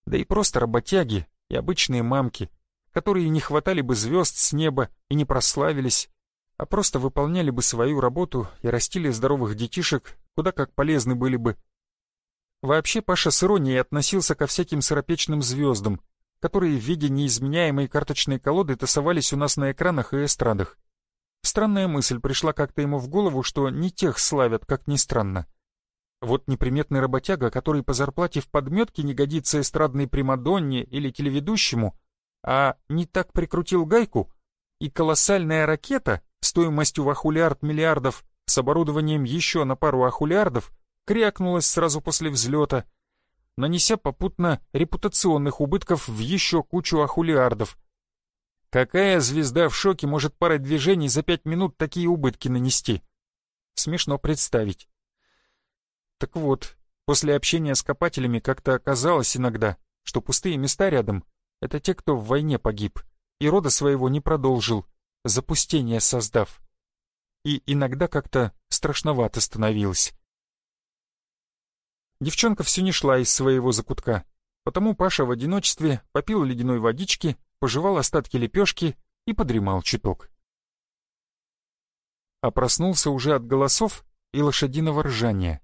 да и просто работяги и обычные мамки, которые не хватали бы звезд с неба и не прославились, а просто выполняли бы свою работу и растили здоровых детишек, куда как полезны были бы. Вообще Паша с иронией относился ко всяким сыропечным звездам, которые в виде неизменяемой карточной колоды тасовались у нас на экранах и эстрадах. Странная мысль пришла как-то ему в голову, что не тех славят, как ни странно. Вот неприметный работяга, который по зарплате в подметке не годится эстрадной примадонне или телеведущему, а не так прикрутил гайку, и колоссальная ракета стоимостью в ахулиард миллиардов с оборудованием еще на пару ахулиардов крякнулась сразу после взлета, нанеся попутно репутационных убытков в еще кучу ахулиардов. Какая звезда в шоке может парой движений за пять минут такие убытки нанести? Смешно представить. Так вот, после общения с копателями как-то оказалось иногда, что пустые места рядом — это те, кто в войне погиб и рода своего не продолжил, запустение создав. И иногда как-то страшновато становилось. Девчонка все не шла из своего закутка, потому Паша в одиночестве попил ледяной водички, пожевал остатки лепешки и подремал чуток. А проснулся уже от голосов и лошадиного ржания.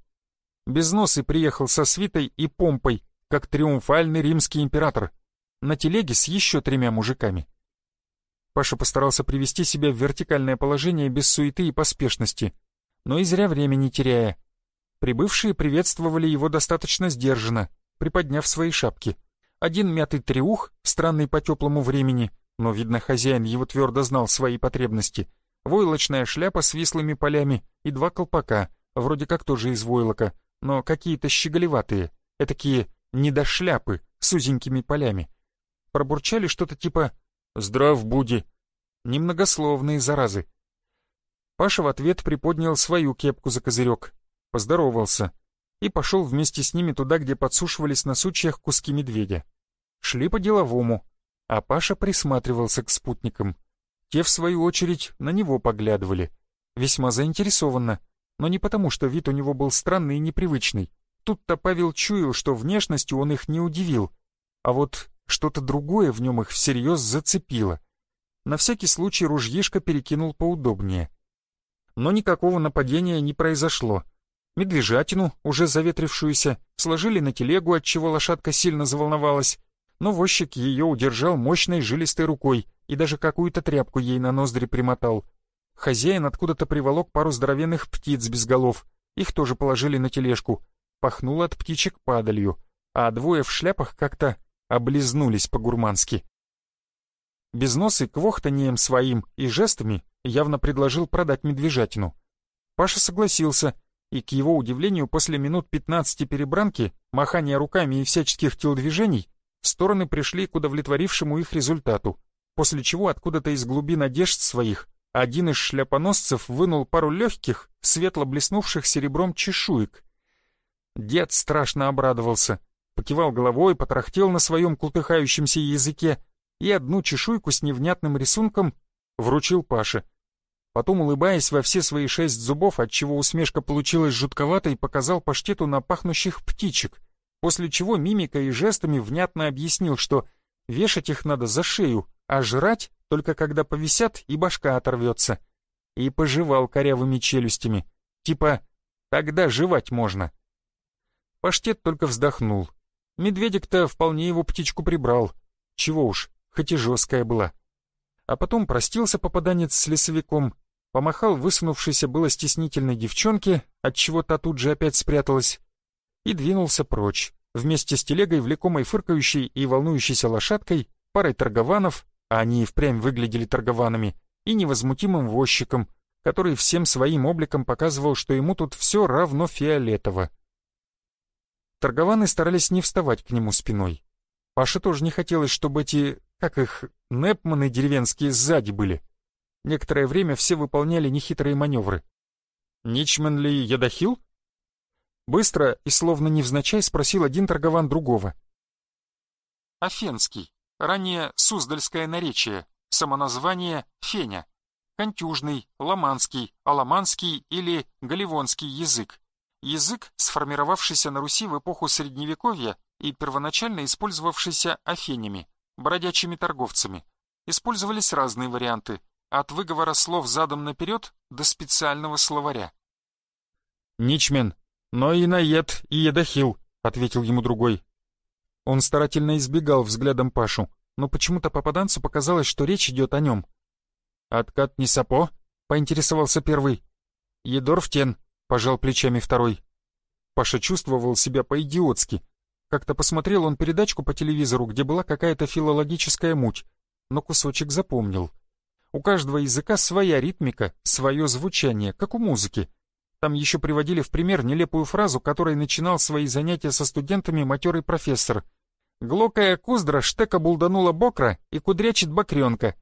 Безносый приехал со свитой и помпой, как триумфальный римский император, на телеге с еще тремя мужиками. Паша постарался привести себя в вертикальное положение без суеты и поспешности, но и зря времени теряя. Прибывшие приветствовали его достаточно сдержанно, приподняв свои шапки. Один мятый триух, странный по теплому времени, но, видно, хозяин его твердо знал свои потребности, войлочная шляпа с вислыми полями и два колпака, вроде как тоже из войлока, но какие-то щеголеватые, этакие недошляпы с узенькими полями. Пробурчали что-то типа «Здрав, буди!» Немногословные заразы. Паша в ответ приподнял свою кепку за козырек, поздоровался и пошел вместе с ними туда, где подсушивались на сучьях куски медведя. Шли по-деловому, а Паша присматривался к спутникам. Те, в свою очередь, на него поглядывали. Весьма заинтересованно, но не потому, что вид у него был странный и непривычный. Тут-то Павел чуял, что внешностью он их не удивил, а вот что-то другое в нем их всерьез зацепило. На всякий случай ружьишко перекинул поудобнее. Но никакого нападения не произошло. Медвежатину, уже заветрившуюся, сложили на телегу, отчего лошадка сильно заволновалась, но возчик ее удержал мощной жилистой рукой и даже какую-то тряпку ей на ноздри примотал — Хозяин откуда-то приволок пару здоровенных птиц без голов. Их тоже положили на тележку. Пахнуло от птичек падалью, а двое в шляпах как-то облизнулись по-гурмански. Безносый квохтанием своим и жестами явно предложил продать медвежатину. Паша согласился, и, к его удивлению, после минут пятнадцати перебранки, махания руками и всяческих телодвижений, стороны пришли к удовлетворившему их результату, после чего откуда-то из глубин одежд своих один из шляпоносцев вынул пару легких, светло блеснувших серебром чешуек. Дед страшно обрадовался, покивал головой, потрахтел на своем култыхающемся языке и одну чешуйку с невнятным рисунком вручил Паше. Потом, улыбаясь во все свои шесть зубов, отчего усмешка получилась жутковатой, показал паштету на пахнущих птичек, после чего мимикой и жестами внятно объяснил, что вешать их надо за шею, а жрать только когда повисят и башка оторвется. И пожевал корявыми челюстями, типа «тогда жевать можно». Паштет только вздохнул. Медведик-то вполне его птичку прибрал. Чего уж, хоть и жесткая была. А потом простился попаданец с лесовиком, помахал высунувшейся было стеснительной девчонке, отчего та тут же опять спряталась, и двинулся прочь, вместе с телегой, влекомой фыркающей и волнующейся лошадкой, парой торгованов а они и впрямь выглядели торгованами, и невозмутимым возчиком, который всем своим обликом показывал, что ему тут все равно фиолетово. Торгованы старались не вставать к нему спиной. Паше тоже не хотелось, чтобы эти, как их, непманы деревенские сзади были. Некоторое время все выполняли нехитрые маневры. «Ничмен ли ядохил?» Быстро и словно невзначай спросил один торгован другого. «Афенский», ранее Суздальское наречие, самоназвание Феня, контюжный, ломанский, аламанский или галивонский язык. Язык, сформировавшийся на Руси в эпоху Средневековья и первоначально использовавшийся афенями, бродячими торговцами. Использовались разные варианты, от выговора слов задом наперед до специального словаря. «Ничмен, но и наед, и едохил», — ответил ему другой. Он старательно избегал взглядом Пашу, но почему-то попаданцу показалось, что речь идет о нем. «Откат не сапо?» — поинтересовался первый. «Едор в тен», — пожал плечами второй. Паша чувствовал себя по-идиотски. Как-то посмотрел он передачку по телевизору, где была какая-то филологическая муть, но кусочек запомнил. У каждого языка своя ритмика, свое звучание, как у музыки. Там еще приводили в пример нелепую фразу, которой начинал свои занятия со студентами матерый профессор. «Глокая куздра штека булданула бокра и кудрячит бокренка».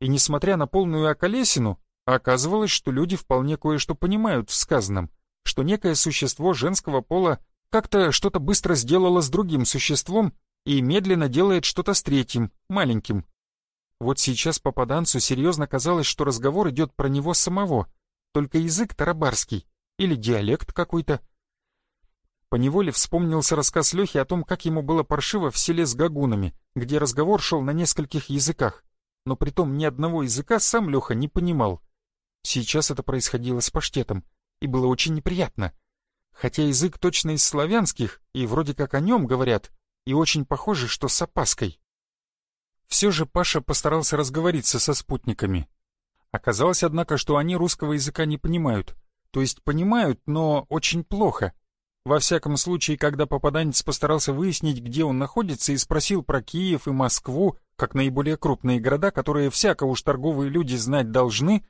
И несмотря на полную околесину, оказывалось, что люди вполне кое-что понимают в сказанном, что некое существо женского пола как-то что-то быстро сделала с другим существом и медленно делает что-то с третьим, маленьким. Вот сейчас попаданцу серьезно казалось, что разговор идет про него самого, только язык тарабарский или диалект какой-то. Поневоле вспомнился рассказ Лехи о том, как ему было паршиво в селе с гагунами, где разговор шел на нескольких языках, но притом ни одного языка сам Леха не понимал. Сейчас это происходило с паштетом, и было очень неприятно хотя язык точно из славянских, и вроде как о нем говорят, и очень похоже, что с опаской. Все же Паша постарался разговориться со спутниками. Оказалось, однако, что они русского языка не понимают. То есть понимают, но очень плохо. Во всяком случае, когда попаданец постарался выяснить, где он находится, и спросил про Киев и Москву, как наиболее крупные города, которые всяко уж торговые люди знать должны,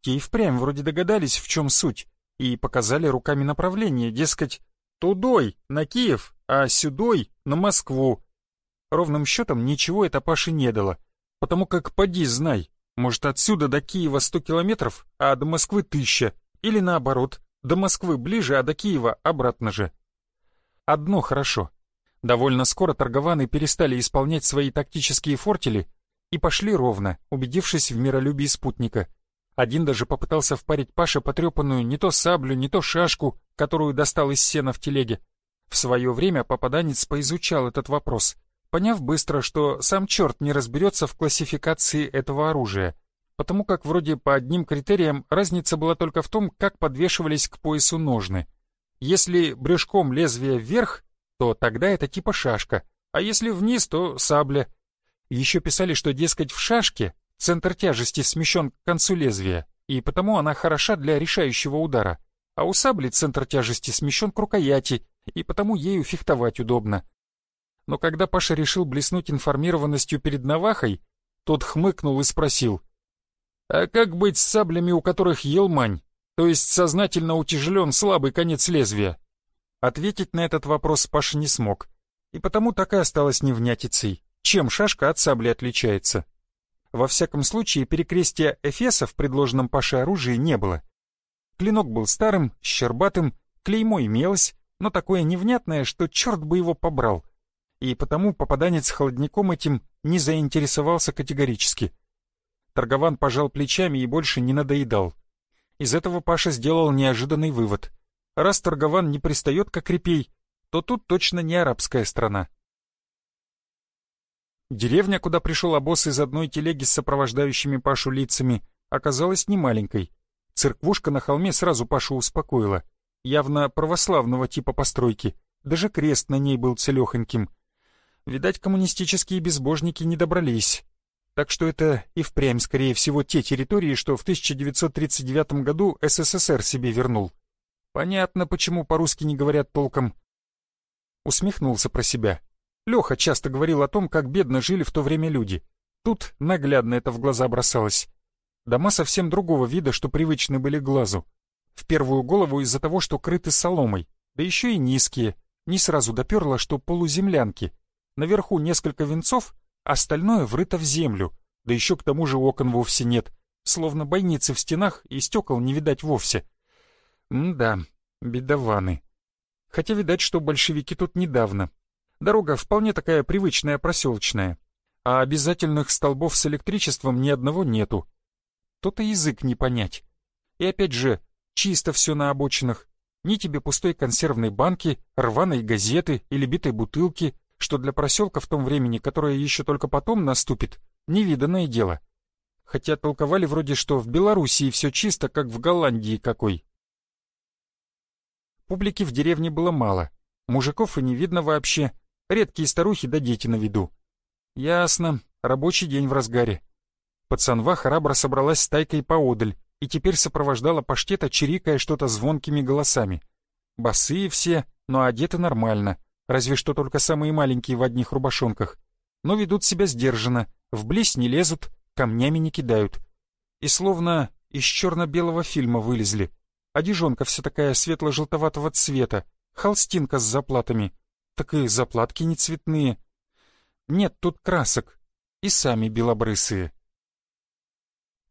те и впрямь вроде догадались, в чем суть и показали руками направление, дескать, тудой на Киев, а сюдой на Москву. Ровным счетом ничего это Паше не дало, потому как поди знай, может отсюда до Киева сто километров, а до Москвы тысяча, или наоборот, до Москвы ближе, а до Киева обратно же. Одно хорошо. Довольно скоро торгованы перестали исполнять свои тактические фортели и пошли ровно, убедившись в миролюбии спутника — один даже попытался впарить Паше потрепанную не то саблю, не то шашку, которую достал из сена в телеге. В свое время попаданец поизучал этот вопрос, поняв быстро, что сам черт не разберется в классификации этого оружия, потому как вроде по одним критериям разница была только в том, как подвешивались к поясу ножны. Если брюшком лезвие вверх, то тогда это типа шашка, а если вниз, то сабля. Еще писали, что, дескать, в шашке Центр тяжести смещен к концу лезвия, и потому она хороша для решающего удара, а у сабли центр тяжести смещен к рукояти, и потому ею фехтовать удобно. Но когда Паша решил блеснуть информированностью перед Навахой, тот хмыкнул и спросил, «А как быть с саблями, у которых елмань, то есть сознательно утяжелен слабый конец лезвия?» Ответить на этот вопрос Паша не смог, и потому так и осталось невнятицей, чем шашка от сабли отличается. Во всяком случае, перекрестия Эфеса в предложенном Паше оружии не было. Клинок был старым, щербатым, клеймо имелось, но такое невнятное, что черт бы его побрал. И потому попаданец холодником этим не заинтересовался категорически. Торгован пожал плечами и больше не надоедал. Из этого Паша сделал неожиданный вывод. Раз торгован не пристает как репей, то тут точно не арабская страна. Деревня, куда пришел обоз из одной телеги с сопровождающими Пашу лицами, оказалась немаленькой. Церквушка на холме сразу Пашу успокоила. Явно православного типа постройки. Даже крест на ней был целехоньким. Видать, коммунистические безбожники не добрались. Так что это и впрямь, скорее всего, те территории, что в 1939 году СССР себе вернул. Понятно, почему по-русски не говорят толком. Усмехнулся про себя. Леха часто говорил о том, как бедно жили в то время люди. Тут наглядно это в глаза бросалось. Дома совсем другого вида, что привычны были глазу. В первую голову из-за того, что крыты соломой, да еще и низкие. Не сразу доперло, что полуземлянки. Наверху несколько венцов, остальное врыто в землю, да еще к тому же окон вовсе нет, словно бойницы в стенах и стекол не видать вовсе. М-да, бедованы. Хотя видать, что большевики тут недавно, Дорога вполне такая привычная проселочная, а обязательных столбов с электричеством ни одного нету. То-то язык не понять. И опять же, чисто все на обочинах. Ни тебе пустой консервной банки, рваной газеты или битой бутылки, что для проселка в том времени, которое еще только потом наступит, невиданное дело. Хотя толковали вроде, что в Белоруссии все чисто, как в Голландии какой. Публики в деревне было мало. Мужиков и не видно вообще, Редкие старухи да дети на виду. Ясно, рабочий день в разгаре. Пацанва храбро собралась стайкой поодаль и теперь сопровождала паштета, чирикая что-то звонкими голосами. Босые все, но одеты нормально, разве что только самые маленькие в одних рубашонках. Но ведут себя сдержанно, вблизь не лезут, камнями не кидают. И словно из черно-белого фильма вылезли. Одежонка вся такая светло-желтоватого цвета, холстинка с заплатами — так и заплатки не цветные. Нет тут красок, и сами белобрысые.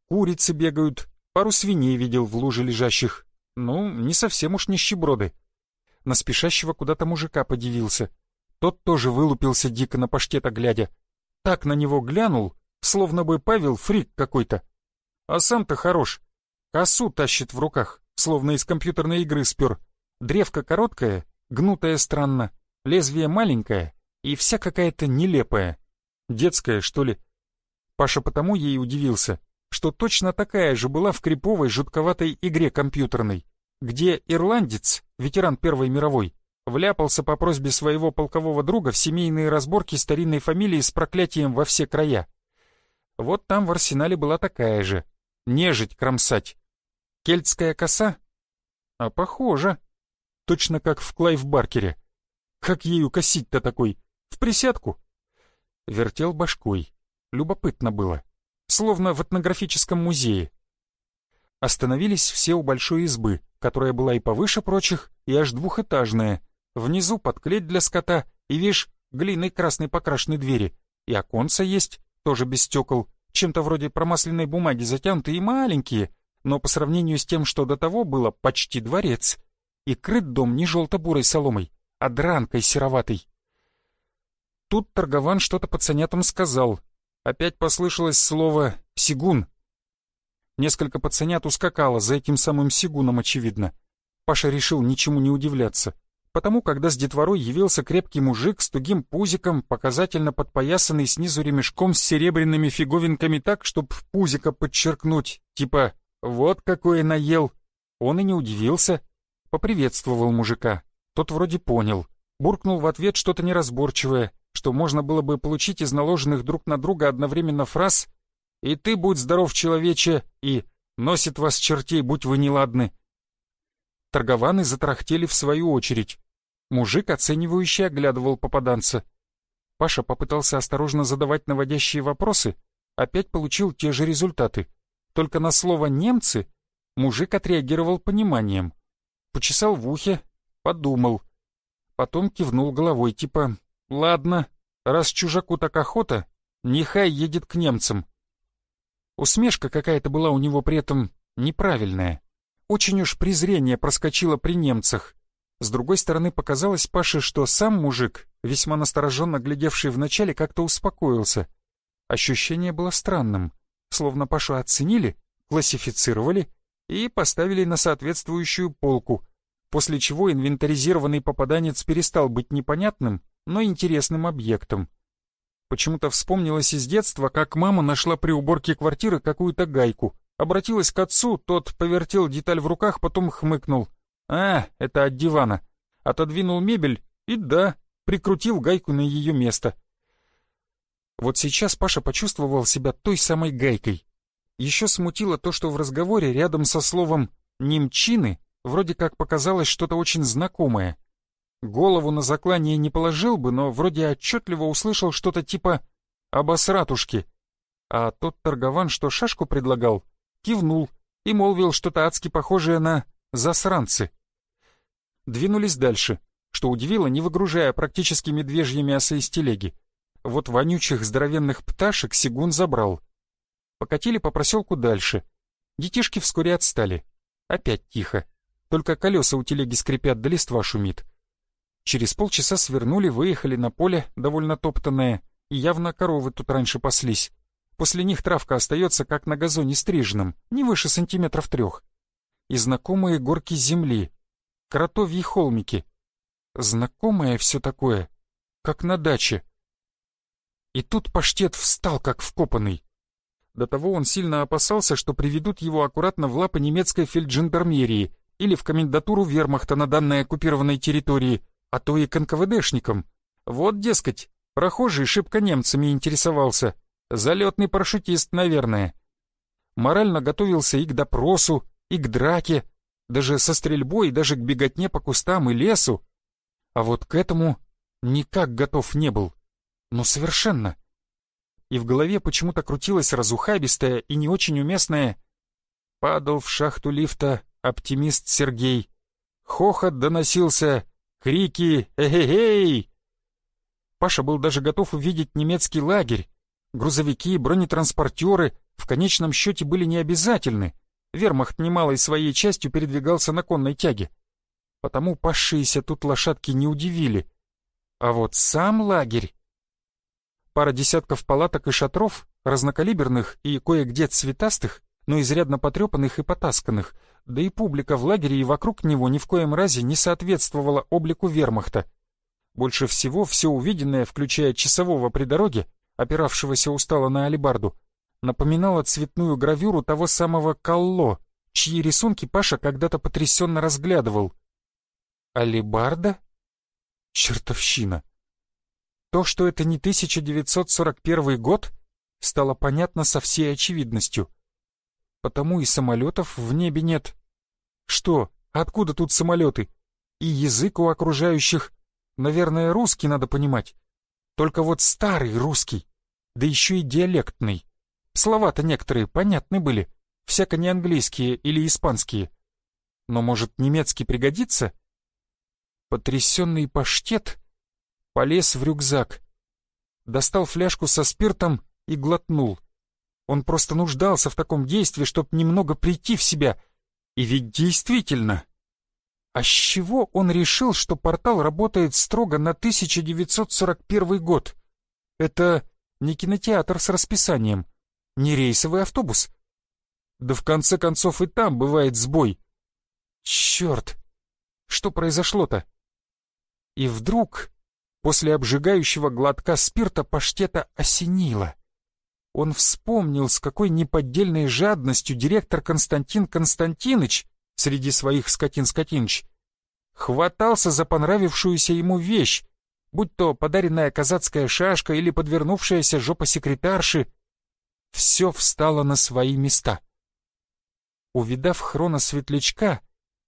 Курицы бегают, пару свиней видел в луже лежащих. Ну, не совсем уж нищеброды. На спешащего куда-то мужика подивился. Тот тоже вылупился дико на паштета глядя. Так на него глянул, словно бы Павел фрик какой-то. А сам-то хорош. Косу тащит в руках, словно из компьютерной игры спер. Древко короткое, гнутое странно, Лезвие маленькое и вся какая-то нелепая. Детская, что ли? Паша потому ей удивился, что точно такая же была в криповой жутковатой игре компьютерной, где ирландец, ветеран Первой мировой, вляпался по просьбе своего полкового друга в семейные разборки старинной фамилии с проклятием во все края. Вот там в арсенале была такая же. Нежить кромсать. Кельтская коса? А похоже. Точно как в Клайв Баркере. Как ею косить-то такой? В присядку? Вертел башкой. Любопытно было. Словно в этнографическом музее. Остановились все у большой избы, которая была и повыше прочих, и аж двухэтажная. Внизу подклеть для скота, и, видишь, глиной красной покрашенной двери. И оконца есть, тоже без стекол, чем-то вроде промасленной бумаги затянутые и маленькие, но по сравнению с тем, что до того было, почти дворец. И крыт дом не желто-бурой соломой, одранкой сероватой. Тут торгован что-то пацанятам сказал. Опять послышалось слово «сигун». Несколько пацанят ускакало за этим самым сигуном, очевидно. Паша решил ничему не удивляться. Потому, когда с детворой явился крепкий мужик с тугим пузиком, показательно подпоясанный снизу ремешком с серебряными фиговинками так, чтоб пузика подчеркнуть, типа «вот какое наел», он и не удивился, поприветствовал мужика. Тот вроде понял. Буркнул в ответ что-то неразборчивое, что можно было бы получить из наложенных друг на друга одновременно фраз «И ты будь здоров, человече» и «Носит вас чертей, будь вы неладны». Торгованы затрахтели в свою очередь. Мужик, оценивающе оглядывал попаданца. Паша попытался осторожно задавать наводящие вопросы, опять получил те же результаты. Только на слово «немцы» мужик отреагировал пониманием. Почесал в ухе, подумал. Потом кивнул головой, типа «Ладно, раз чужаку так охота, нехай едет к немцам». Усмешка какая-то была у него при этом неправильная. Очень уж презрение проскочило при немцах. С другой стороны, показалось Паше, что сам мужик, весьма настороженно глядевший вначале, как-то успокоился. Ощущение было странным, словно Пашу оценили, классифицировали и поставили на соответствующую полку — после чего инвентаризированный попаданец перестал быть непонятным, но интересным объектом. Почему-то вспомнилось из детства, как мама нашла при уборке квартиры какую-то гайку, обратилась к отцу, тот повертел деталь в руках, потом хмыкнул. «А, это от дивана». Отодвинул мебель и, да, прикрутил гайку на ее место. Вот сейчас Паша почувствовал себя той самой гайкой. Еще смутило то, что в разговоре рядом со словом «немчины» вроде как показалось что-то очень знакомое. Голову на заклание не положил бы, но вроде отчетливо услышал что-то типа «обосратушки». А тот торгован, что шашку предлагал, кивнул и молвил что-то адски похожее на «засранцы». Двинулись дальше, что удивило, не выгружая практически медвежье мясо из телеги. Вот вонючих здоровенных пташек Сигун забрал. Покатили по проселку дальше. Детишки вскоре отстали. Опять тихо. Только колеса у телеги скрипят, да листва шумит. Через полчаса свернули, выехали на поле, довольно топтанное, и явно коровы тут раньше паслись. После них травка остается, как на газоне стриженном, не выше сантиметров трех. И знакомые горки земли, кротовьи холмики. Знакомое все такое, как на даче. И тут паштет встал, как вкопанный. До того он сильно опасался, что приведут его аккуратно в лапы немецкой фельджандармерии, или в комендатуру вермахта на данной оккупированной территории, а то и к НКВДшникам. Вот, дескать, прохожий шибко немцами интересовался. Залетный парашютист, наверное. Морально готовился и к допросу, и к драке, даже со стрельбой, даже к беготне по кустам и лесу. А вот к этому никак готов не был. Ну, совершенно. И в голове почему-то крутилась разухабистая и не очень уместная Падал в шахту лифта оптимист Сергей. Хохот доносился, крики «Эй-эй-эй!». Паша был даже готов увидеть немецкий лагерь. Грузовики, бронетранспортеры в конечном счете были необязательны. Вермахт немалой своей частью передвигался на конной тяге. Потому пасшиеся тут лошадки не удивили. А вот сам лагерь... Пара десятков палаток и шатров, разнокалиберных и кое-где цветастых, но изрядно потрепанных и потасканных, да и публика в лагере и вокруг него ни в коем разе не соответствовала облику вермахта. Больше всего все увиденное, включая часового при дороге, опиравшегося устало на алибарду, напоминало цветную гравюру того самого Калло, чьи рисунки Паша когда-то потрясенно разглядывал. Алибарда? Чертовщина. То, что это не 1941 год, стало понятно со всей очевидностью потому и самолетов в небе нет. Что, откуда тут самолеты? И язык у окружающих, наверное, русский надо понимать. Только вот старый русский, да еще и диалектный. Слова-то некоторые понятны были, всяко не английские или испанские. Но, может, немецкий пригодится? Потрясенный паштет полез в рюкзак, достал фляжку со спиртом и глотнул. Он просто нуждался в таком действии, чтобы немного прийти в себя. И ведь действительно... А с чего он решил, что портал работает строго на 1941 год? Это не кинотеатр с расписанием, не рейсовый автобус. Да в конце концов и там бывает сбой. Черт! Что произошло-то? И вдруг, после обжигающего глотка спирта, паштета осенило — он вспомнил, с какой неподдельной жадностью директор Константин Константинович среди своих скотин-скотиныч хватался за понравившуюся ему вещь, будь то подаренная казацкая шашка или подвернувшаяся жопа секретарши. Все встало на свои места. Увидав хрона светлячка,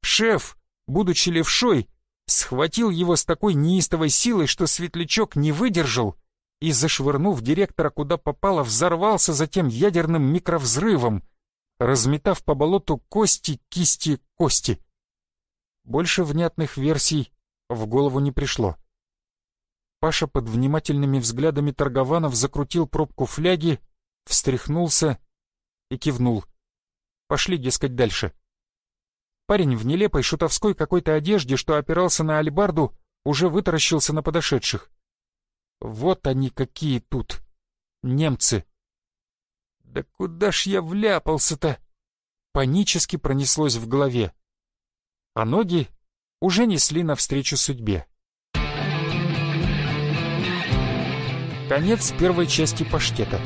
шеф, будучи левшой, схватил его с такой неистовой силой, что светлячок не выдержал и, зашвырнув директора куда попало, взорвался затем ядерным микровзрывом, разметав по болоту кости, кисти, кости. Больше внятных версий в голову не пришло. Паша под внимательными взглядами торгованов закрутил пробку фляги, встряхнулся и кивнул. Пошли, дескать, дальше. Парень в нелепой шутовской какой-то одежде, что опирался на альбарду, уже вытаращился на подошедших. Вот они какие тут, немцы. Да куда ж я вляпался-то? Панически пронеслось в голове. А ноги уже несли навстречу судьбе. Конец первой части паштета.